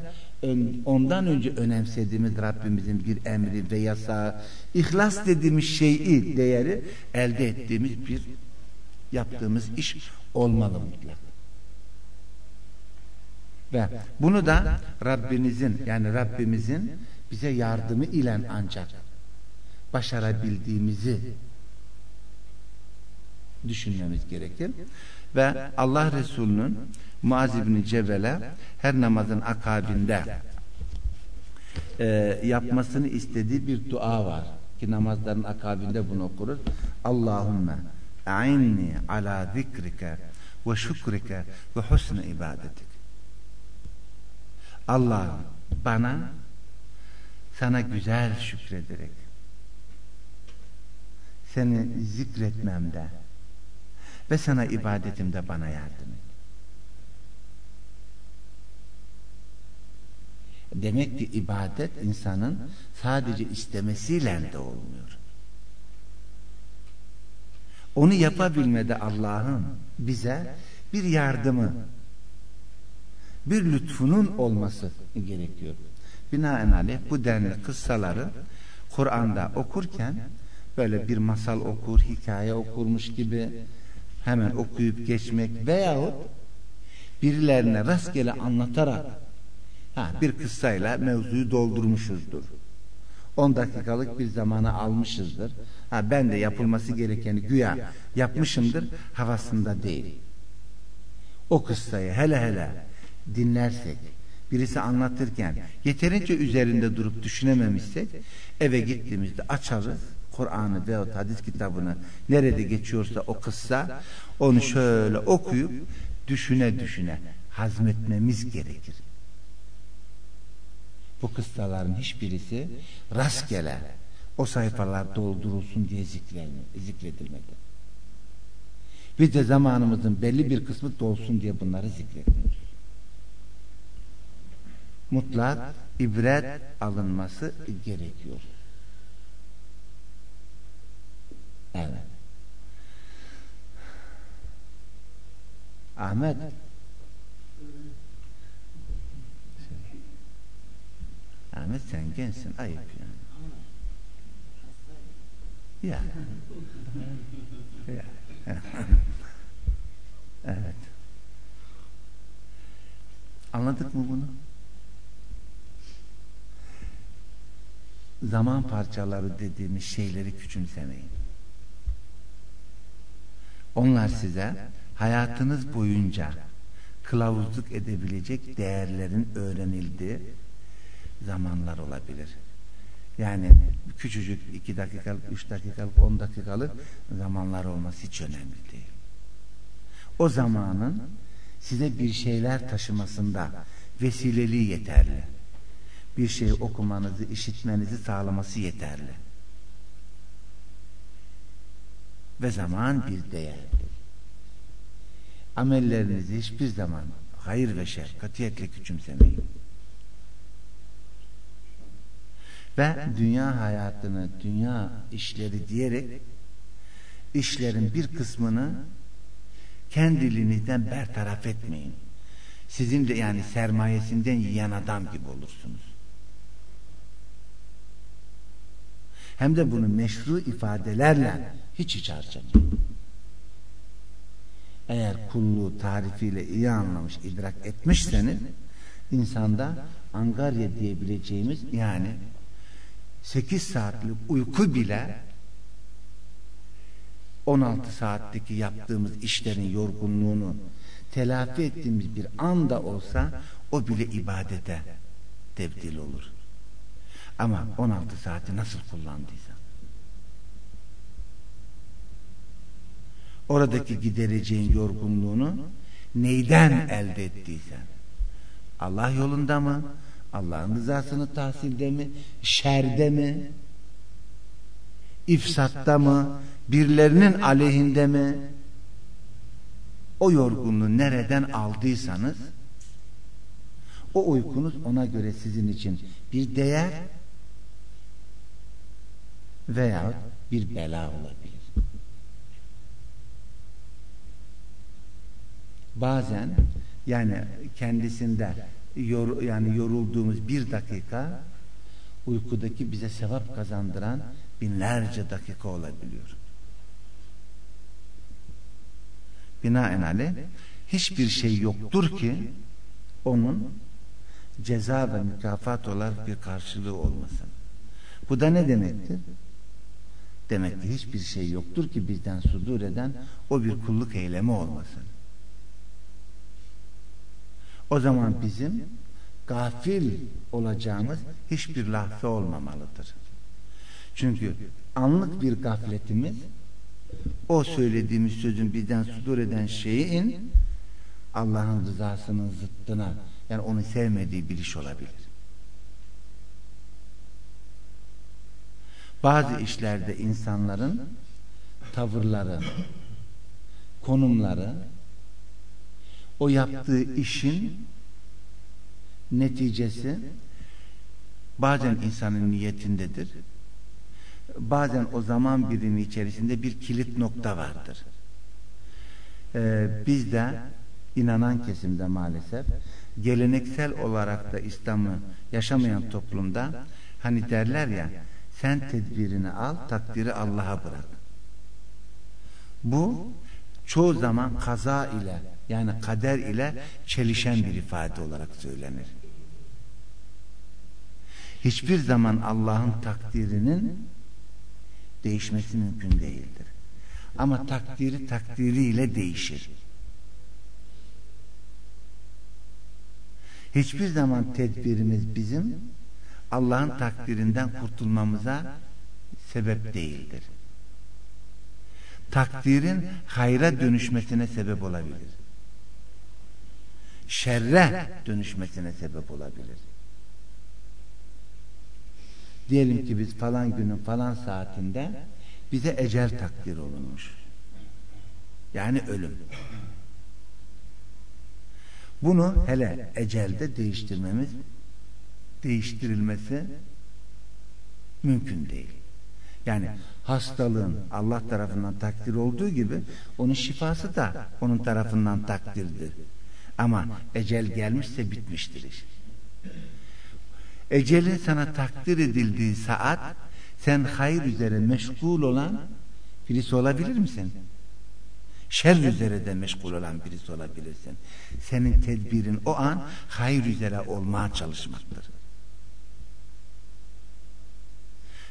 ondan önce önemsediğimiz Rabbimizin bir emri ve yasağı ihlas dediğimiz şeyi değeri elde ettiğimiz bir yaptığımız iş olmalı mutlaka. Ve bunu da Rabbinizin yani Rabbimizin bize yardımı ile ancak başarabildiğimizi düşünmemiz gerekir. Ve Allah Resulü'nün Muaz İbni Cebel'e her namazın akabinde e, yapmasını istediği bir dua var. Ki namazların akabinde bunu okuruz. Allahümme a'inni ala zikrike ve şükrike ve husne ibadetik. Allah bana sana güzel şükrederek seni zikretmemde ve sana ibadetimde bana yardım et. Demek ki ibadet insanın sadece istemesiyle de olmuyor. Onu yapabilmede Allah'ın bize bir yardımı, bir lütfunun olması gerekiyor. Binaenaleyh bu denli kıssaları Kur'an'da okurken böyle bir masal okur, hikaye okurmuş gibi hemen okuyup geçmek veyahut birilerine rastgele anlatarak Ha, bir kıssayla mevzuyu doldurmuşuzdur. 10 dakikalık bir zamanı almışızdır. Ha, ben de yapılması gerekeni güya yapmışımdır havasında değil. O kıssayı hele hele dinlersek, birisi anlatırken yeterince üzerinde durup düşünememişsek eve gittiğimizde açarız Kur'an'ı veyahut hadis kitabını nerede geçiyorsa o kıssa onu şöyle okuyup düşüne düşüne hazmetmemiz gerekir bu kıssaların hiçbirisi rastgele o sayfalar doldurulsun diye zikredilmedi. Biz de zamanımızın belli bir kısmı dolsun diye bunları zikretmiyoruz. Mutlak ibret alınması gerekiyor. Evet. Ahmet Ahmet sen gençsin ayıp yani. Ya. ya. <laughs> evet. Anladık mı bunu? Zaman parçaları dediğimiz şeyleri küçümsemeyin. Onlar size hayatınız boyunca kılavuzluk edebilecek değerlerin öğrenildiği zamanlar olabilir. Yani küçücük iki dakikalık, üç dakikalık, on dakikalık zamanlar olması hiç önemli değil. O zamanın size bir şeyler taşımasında vesileliği yeterli. Bir şey okumanızı, işitmenizi sağlaması yeterli. Ve zaman bir değerdir. Amellerinizi hiçbir zaman hayır ve şer katiyetle küçümsemeyin. ve dünya hayatını, dünya işleri diyerek işlerin bir kısmını kendiliğinizden bertaraf etmeyin. Sizin de yani sermayesinden yiyen adam gibi olursunuz. Hem de bunu meşru ifadelerle hiç hiç harcamayın. Eğer kulluğu tarifiyle iyi anlamış, idrak etmişseniz insanda angarya diyebileceğimiz yani 8 saatlik uyku bile 16 saatteki yaptığımız işlerin yorgunluğunu telafi ettiğimiz bir anda olsa o bile ibadete tebdil olur. Ama 16 saati nasıl kullandıysan oradaki gidereceğin yorgunluğunu neyden elde ettiysen Allah yolunda mı? Allah'ın rızasını tahsilde mi? Şerde mi? İfsatta mı? Birilerinin aleyhinde mi? O yorgunluğu nereden aldıysanız o uykunuz ona göre sizin için bir değer veya bir bela olabilir. Bazen yani kendisinde yor, yani yorulduğumuz bir dakika uykudaki bize sevap kazandıran binlerce dakika olabiliyor. Binaenaleyh hiçbir şey yoktur ki onun ceza ve mükafat olarak bir karşılığı olmasın. Bu da ne demektir? Demek ki hiçbir şey yoktur ki bizden sudur eden o bir kulluk eylemi olmasın. O zaman bizim gafil olacağımız hiçbir lahze olmamalıdır. Çünkü anlık bir gafletimiz o söylediğimiz sözün bizden sudur eden şeyin Allah'ın rızasının zıttına yani onu sevmediği bir iş olabilir. Bazı işlerde insanların tavırları, konumları o yaptığı işin neticesi bazen insanın niyetindedir. Bazen o zaman birimi içerisinde bir kilit nokta vardır. Ee, biz de inanan kesimde maalesef geleneksel olarak da İslam'ı yaşamayan toplumda hani derler ya sen tedbirini al takdiri Allah'a bırak. Bu çoğu zaman kaza ile yani kader ile çelişen bir ifade olarak söylenir. Hiçbir zaman Allah'ın takdirinin değişmesi mümkün değildir. Ama takdiri takdiriyle değişir. Hiçbir zaman tedbirimiz bizim Allah'ın takdirinden kurtulmamıza sebep değildir. Takdirin hayra dönüşmesine sebep olabilir. Şerre dönüşmesine sebep olabilir. Diyelim ki biz falan günün falan saatinde bize ecel takdir olunmuş. Yani ölüm. Bunu hele ecelde değiştirmemiz değiştirilmesi mümkün değil. Yani hastalığın Allah tarafından takdir olduğu gibi onun şifası da onun tarafından takdirdir. Ama ecel gelmişse bitmiştir iş. Ecelin sana takdir edildiği saat sen hayır üzere meşgul olan birisi olabilir misin? Şer üzere de meşgul olan birisi olabilirsin. Senin tedbirin o an hayır üzere olmaya çalışmaktır.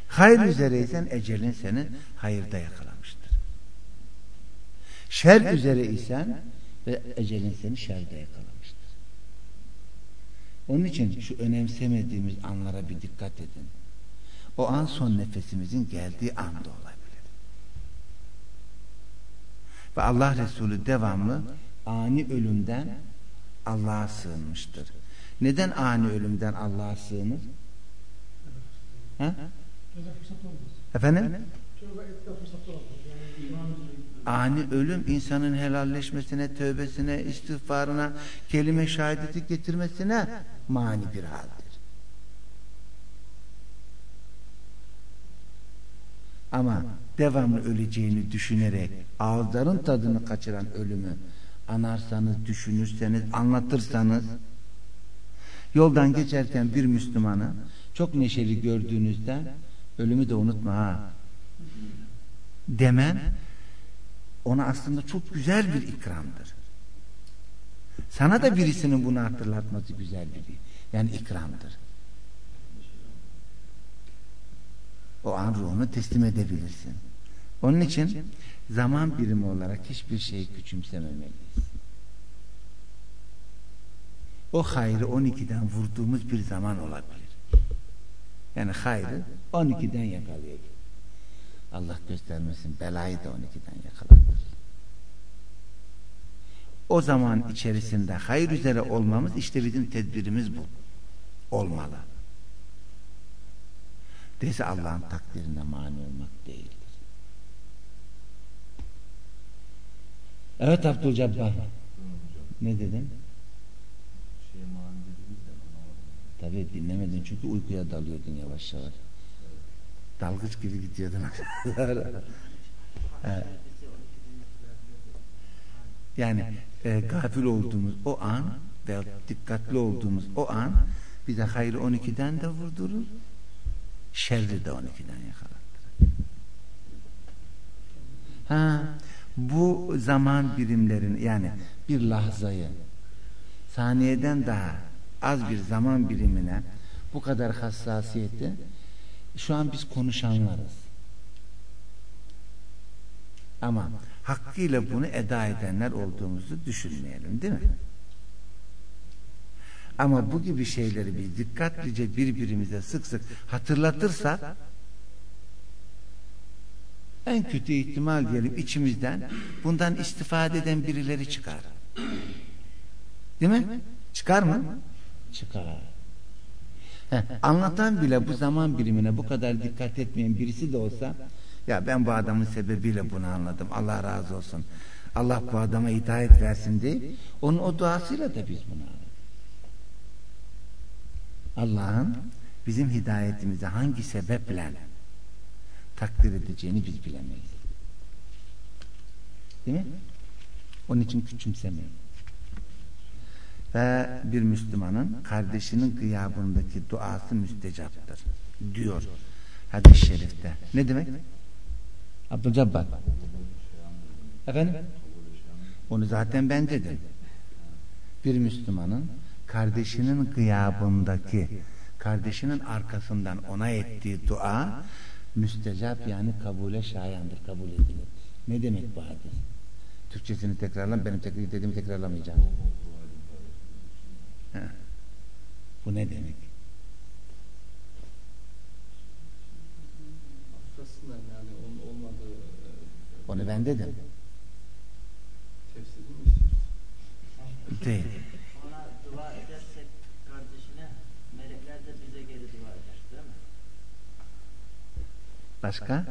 Hayır üzereysen ecelin seni hayırda yakalamıştır. Şer üzereysen ve ecelin seni şerde yakalamıştır. Onun için şu önemsemediğimiz anlara bir dikkat edin. O an son nefesimizin geldiği anda olabilir. Ve Allah Resulü devamlı ani ölümden Allah'a sığınmıştır. Neden ani ölümden Allah'a sığınır? Ha? Efendim? Ani ölüm insanın helalleşmesine, tövbesine, istiğfarına, kelime şahideti getirmesine mani bir haldir. Ama devamlı öleceğini düşünerek ağızların tadını kaçıran ölümü anarsanız, düşünürseniz, anlatırsanız yoldan geçerken bir Müslümanı çok neşeli gördüğünüzde Ölümü de unutma ha. Demen ona aslında çok güzel bir ikramdır. Sana da birisinin bunu hatırlatması güzel bir yani ikramdır. O an ruhunu teslim edebilirsin. Onun için zaman birimi olarak hiçbir şeyi küçümsememeliyiz. O hayrı 12'den vurduğumuz bir zaman olabilir. Yani hayrı 12'den yakalayabilir. Allah göstermesin belayı da 12'den yakalatır. O zaman içerisinde hayır üzere olmamız işte bizim tedbirimiz bu. Olmalı. Dese Allah'ın takdirine mani olmak değildir. Evet Abdülcabbar. Ne dedin? Tabii dinlemedin çünkü uykuya dalıyordun yavaş yavaş. Dalgıç gibi gidiyordun. Yani e, gafil olduğumuz o an ve dikkatli olduğumuz o an bize hayrı 12'den de vurdurur şerri de 12'den yakalattırır. Ha, bu zaman birimlerin yani bir lahzayı saniyeden daha az bir zaman birimine bu kadar hassasiyeti şu an biz konuşanlarız. Ama hakkıyla bunu eda edenler olduğumuzu düşünmeyelim değil mi? Ama bu gibi şeyleri biz dikkatlice birbirimize sık sık hatırlatırsak en kötü ihtimal diyelim içimizden bundan istifade eden birileri çıkar. Değil mi? Çıkar mı? Çıkar. <laughs> Anlatan bile bu zaman birimine bu kadar dikkat etmeyen birisi de olsa ya ben bu adamın sebebiyle bunu anladım. Allah razı olsun. Allah bu adama hidayet versin diye onun o duasıyla da biz bunu. Allah'ın bizim hidayetimizi hangi sebeple takdir edeceğini biz bilemeyiz. Değil mi? Onun için küçümsemeyin. Ve bir Müslümanın kardeşinin gıyabındaki duası müstecaptır. Diyor hadis-i şerifte. Ne demek? Abdülcabbar. Efendim? Onu zaten ben dedim. Bir Müslümanın kardeşinin gıyabındaki kardeşinin arkasından ona ettiği dua müstecap yani kabule şayandır, kabul edilir. Ne demek bu hadis? Türkçesini tekrarlan, benim tekrar dediğimi tekrarlamayacağım. Ha. Bu ne demek? yani onun olmadığı Onu ben dedim. tefsirini mi istiyorsun? Değil. Ona dua edersek kardeşine melekler de bize geri dua eder değil mi? Başka?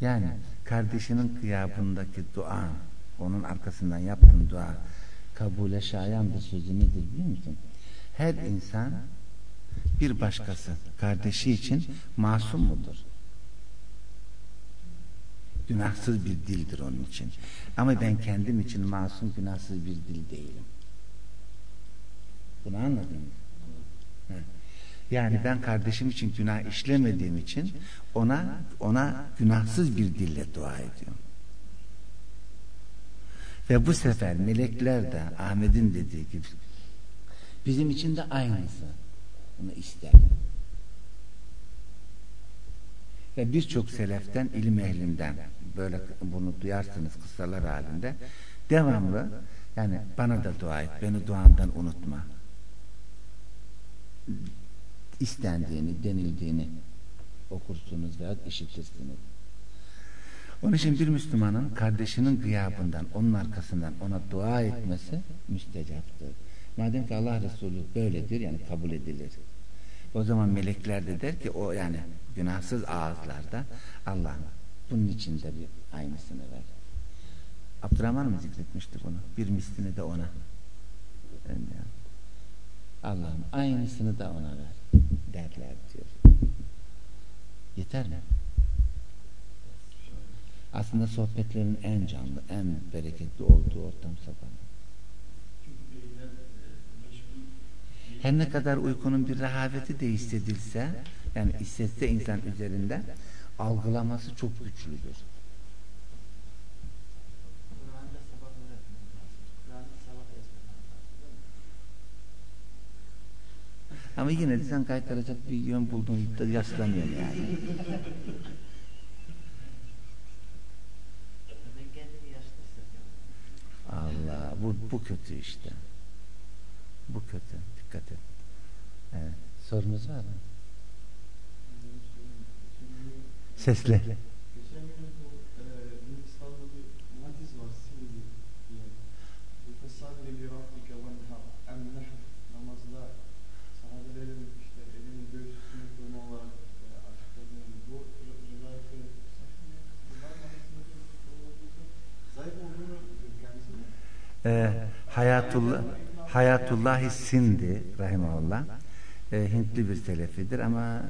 Yani kardeşinin kıyabındaki dua, onun arkasından yaptığın dua kabule şayandır sözü nedir biliyor musun? Her insan bir başkası kardeşi için masum mudur? Günahsız bir dildir onun için. Ama ben kendim için masum günahsız bir dil değilim. Bunu anladın mı? Yani ben kardeşim için günah işlemediğim için ona ona günahsız bir dille dua ediyorum. Ve bu sefer melekler de Ahmet'in dediği gibi bizim için de aynısı. Bunu ister. Ve birçok seleften, ilim ehlinden böyle bunu duyarsınız kıssalar halinde devamlı yani bana da dua et, beni duandan unutma istendiğini, denildiğini okursunuz veya işitirsiniz. Onun için bir Müslümanın kardeşinin gıyabından, onun arkasından ona dua etmesi müstecaptır. Madem ki Allah Resulü böyledir yani kabul edilir. O zaman melekler de der ki o yani günahsız ağızlarda Allah bunun için de bir aynısını ver. Abdurrahman mı zikretmişti bunu? Bir mislini de ona. Allah'ım aynısını da ona ver derler diyor. Yeter mi? Aslında sohbetlerin en canlı, en bereketli olduğu ortam sabah. Her ne kadar uykunun bir rehaveti de hissedilse, yani hissetse insan üzerinde algılaması çok güçlüdür. Ama yine de sen kaytaracak bir yön buldun da yaslanıyorsun yani. Ben kendimi yaşlı hissediyorum. Allah bu, bu kötü işte. Bu kötü. Dikkat et. Evet. Sorunuz var mı? Sesle. Geçen gün bu e, Hindistan'da bir vadiz var Sindi diye. Bu fesalli li rabbike venhar emnehr namazda sahabelerin işte elini göğüs üstüne koyma olarak e, açıkladığını bu ri- rivayeti sahih mi? Bunlar arasında bir doğruluğu zayıf olduğunu kendisi mi? Ee, Hayatullah Hayatullah Sindi rahimahullah e, Hintli bir selefidir ama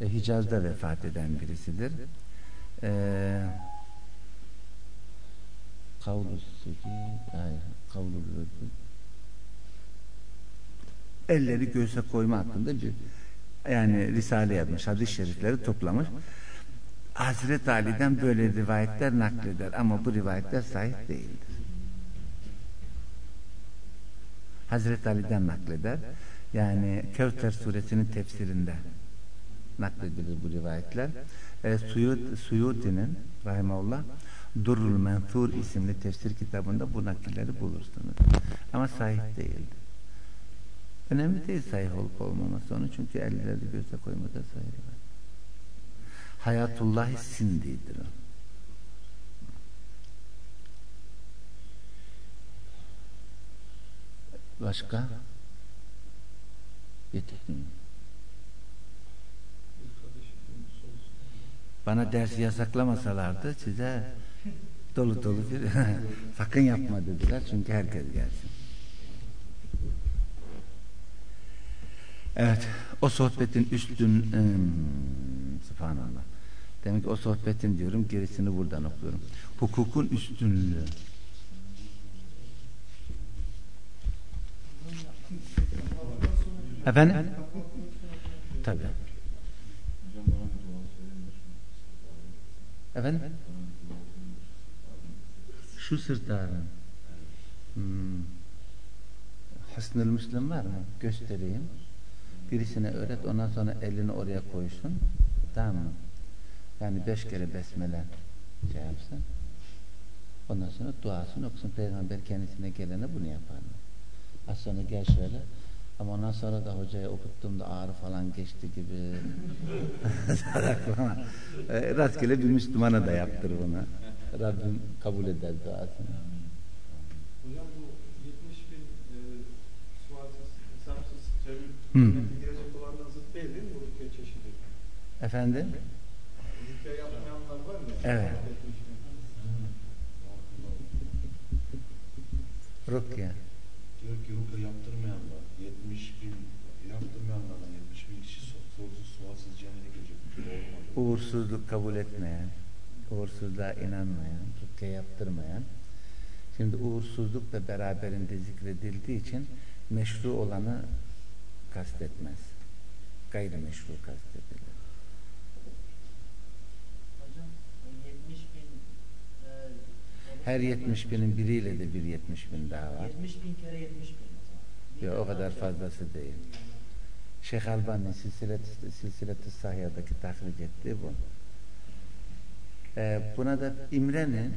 e, Hicaz'da vefat eden birisidir. E, Kavlu Suki hayır, Kavlu Rüdü elleri göğse koyma hakkında bir yani risale yazmış, hadis-i şerifleri toplamış. Hazreti Ali'den böyle rivayetler nakleder ama bu rivayetler sahih değildir. Hazreti Ali'den nakleder. Yani Kevser suresinin tefsirinde nakledilir bu rivayetler. E, Suyut, Suyuti'nin rahimahullah Durrul Menthur isimli tefsir kitabında bu nakilleri bulursunuz. Ama sahih değildir. Önemli değil sahih olup olmaması onu çünkü elleri göze koymada sahih var. Hayatullah Sindi'dir o. Başka? Yeter mi? Bana dersi yasaklamasalardı size dolu dolu bir <laughs> sakın yapma dediler çünkü herkes gelsin. Evet, o sohbetin üstün ım. Demek ki o sohbetin diyorum gerisini buradan okuyorum. Hukukun üstünlüğü. Efendim? Tabii. Efendim? Şu sırt ağrın. Hmm. Müslim var mı? Göstereyim. Birisine öğret ondan sonra elini oraya koysun. Tamam mı? Yani beş kere besmele şey yapsın. Ondan sonra duasını okusun. Peygamber kendisine gelene bunu yapar sonra gel şöyle. Ama ondan sonra da hocaya okuttuğumda ağrı falan geçti gibi. <laughs> E, Rastgele bir Müslümana da yaptır bunu. Rabbim kabul eder duasını. Hocam bu 70 bin e, sualsiz, hesapsız cennete girecek olandan zıt değil değil mi bu rüküye çeşidi? Efendim? Rüküye yapmayanlar var ya. Evet. 70 bin. Rukiye. Diyor ki ruka yaptırmayanlar, 70 bin yaptırmayanlardan 70 bin kişi so- sorsuz sualsiz cennete girecek. Mu? Uğursuzluk kabul etmeyen, uğursuzluğa inanmayan, rukiye yaptırmayan. Şimdi uğursuzluk da beraberinde zikredildiği için meşru olanı kastetmez. Gayrimeşru kastedilir. Hocam o 70 bin e, Her 70 binin biriyle de bir 70 bin daha var. 70 bin kere 70 bin. Yok o kadar fazlası değil. Şeyh Albani silsilet-i silsilet sahiyadaki tahric ettiği bu. Ee, buna da İmre'nin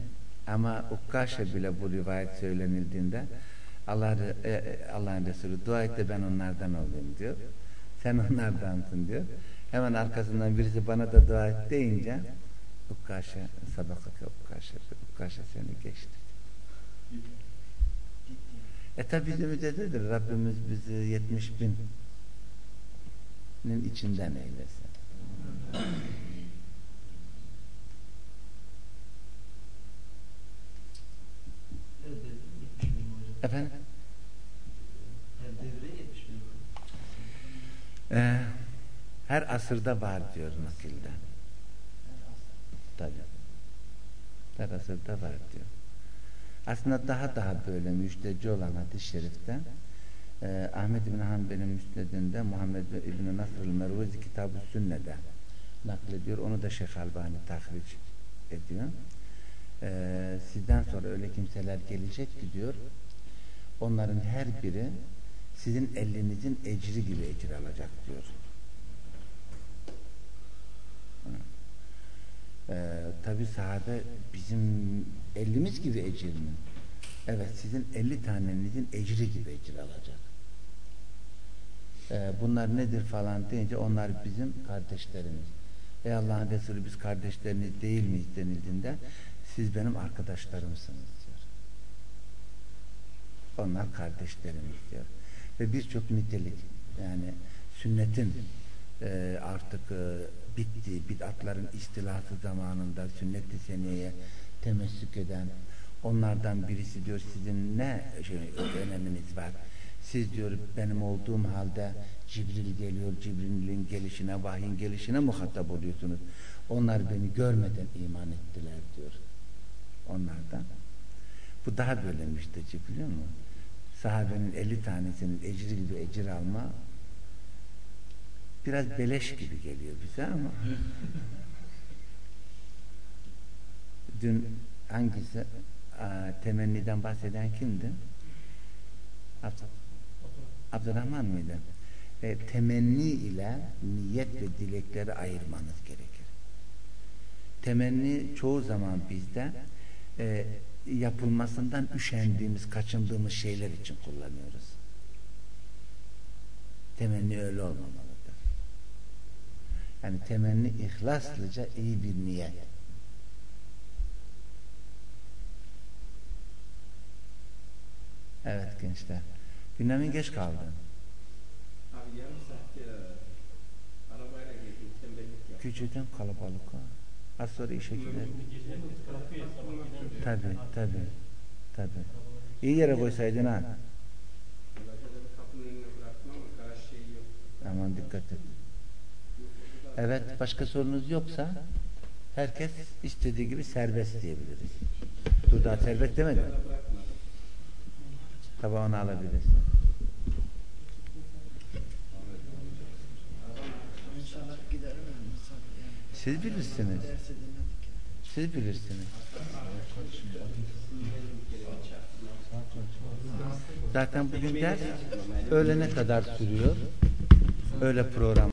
ama Ukkaşe bile bu rivayet söylenildiğinde Allah, e, e, Allah'ın Resulü dua et de ben onlardan olayım diyor. Sen onlardansın diyor. Hemen arkasından birisi bana da dua et deyince Ukkaşe sabakaka Ukkaşe Ukkaşe seni geçti. E tabi bizim üzeredir. Rabbimiz bizi 70 binin içinden eylesin. Her devre 70 bin hocam. Efendim? Her devre 70 bin hocam. Ee, her asırda var diyor nakilde. Tabi. Her asırda var diyor. Aslında daha daha böyle müjdeci olan hadis-i şerifte Ee, Ahmet bin Hanbel'in müsnedinde Muhammed İbn Nasr el-Mervezi Kitab-ı Sünne'de naklediyor. Onu da Şeyh Albani tahric ediyor. Ee, sizden sonra öyle kimseler gelecek ki diyor. Onların her biri sizin elinizin ecri gibi ecir alacak diyor. Ee, Tabi sahabe bizim elimiz gibi ecir mi? Evet sizin 50 tanenizin ecri gibi ecir alacak. Ee, bunlar nedir falan deyince onlar bizim kardeşlerimiz. Ey Allah'ın Resulü biz kardeşleriniz değil miyiz denildiğinde siz benim arkadaşlarımsınız diyor. Onlar kardeşlerimiz diyor. Ve birçok nitelik yani sünnetin e, artık e, bitti, bid'atların istilası zamanında sünnet-i seniyeye temessük eden onlardan birisi diyor sizin ne şey, öneminiz var? Siz diyor benim olduğum halde Cibril geliyor, Cibril'in gelişine, vahyin gelişine muhatap oluyorsunuz. Onlar beni görmeden iman ettiler diyor. Onlardan. Bu daha böyle müstecip biliyor musun? Sahabenin 50 tanesinin ecri gibi ecir alma biraz beleş gibi geliyor bize ama dün hangisi temenniden bahseden kimdi? Abd Abdurrahman mıydı? E, temenni ile niyet ve dilekleri ayırmanız gerekir. Temenni çoğu zaman bizde e, yapılmasından üşendiğimiz, kaçındığımız şeyler için kullanıyoruz. Temenni öyle olmamalıdır. Yani temenni ihlaslıca iyi bir niyet. Evet gençler. Gündemin geç kaldı. Abi yarım saat e, arabayla geldim. Küçüğden kalabalık. ha. Az sonra işe gidelim. Tabi tabi tabi. İyi yere koysaydın ha. Aman dikkat et. Evet başka sorunuz yoksa herkes istediği gibi serbest diyebiliriz. Dur daha serbest demedim. Tabağını alabilirsin. Siz bilirsiniz. Siz bilirsiniz. Zaten bugün ders öğlene kadar sürüyor. Öyle program.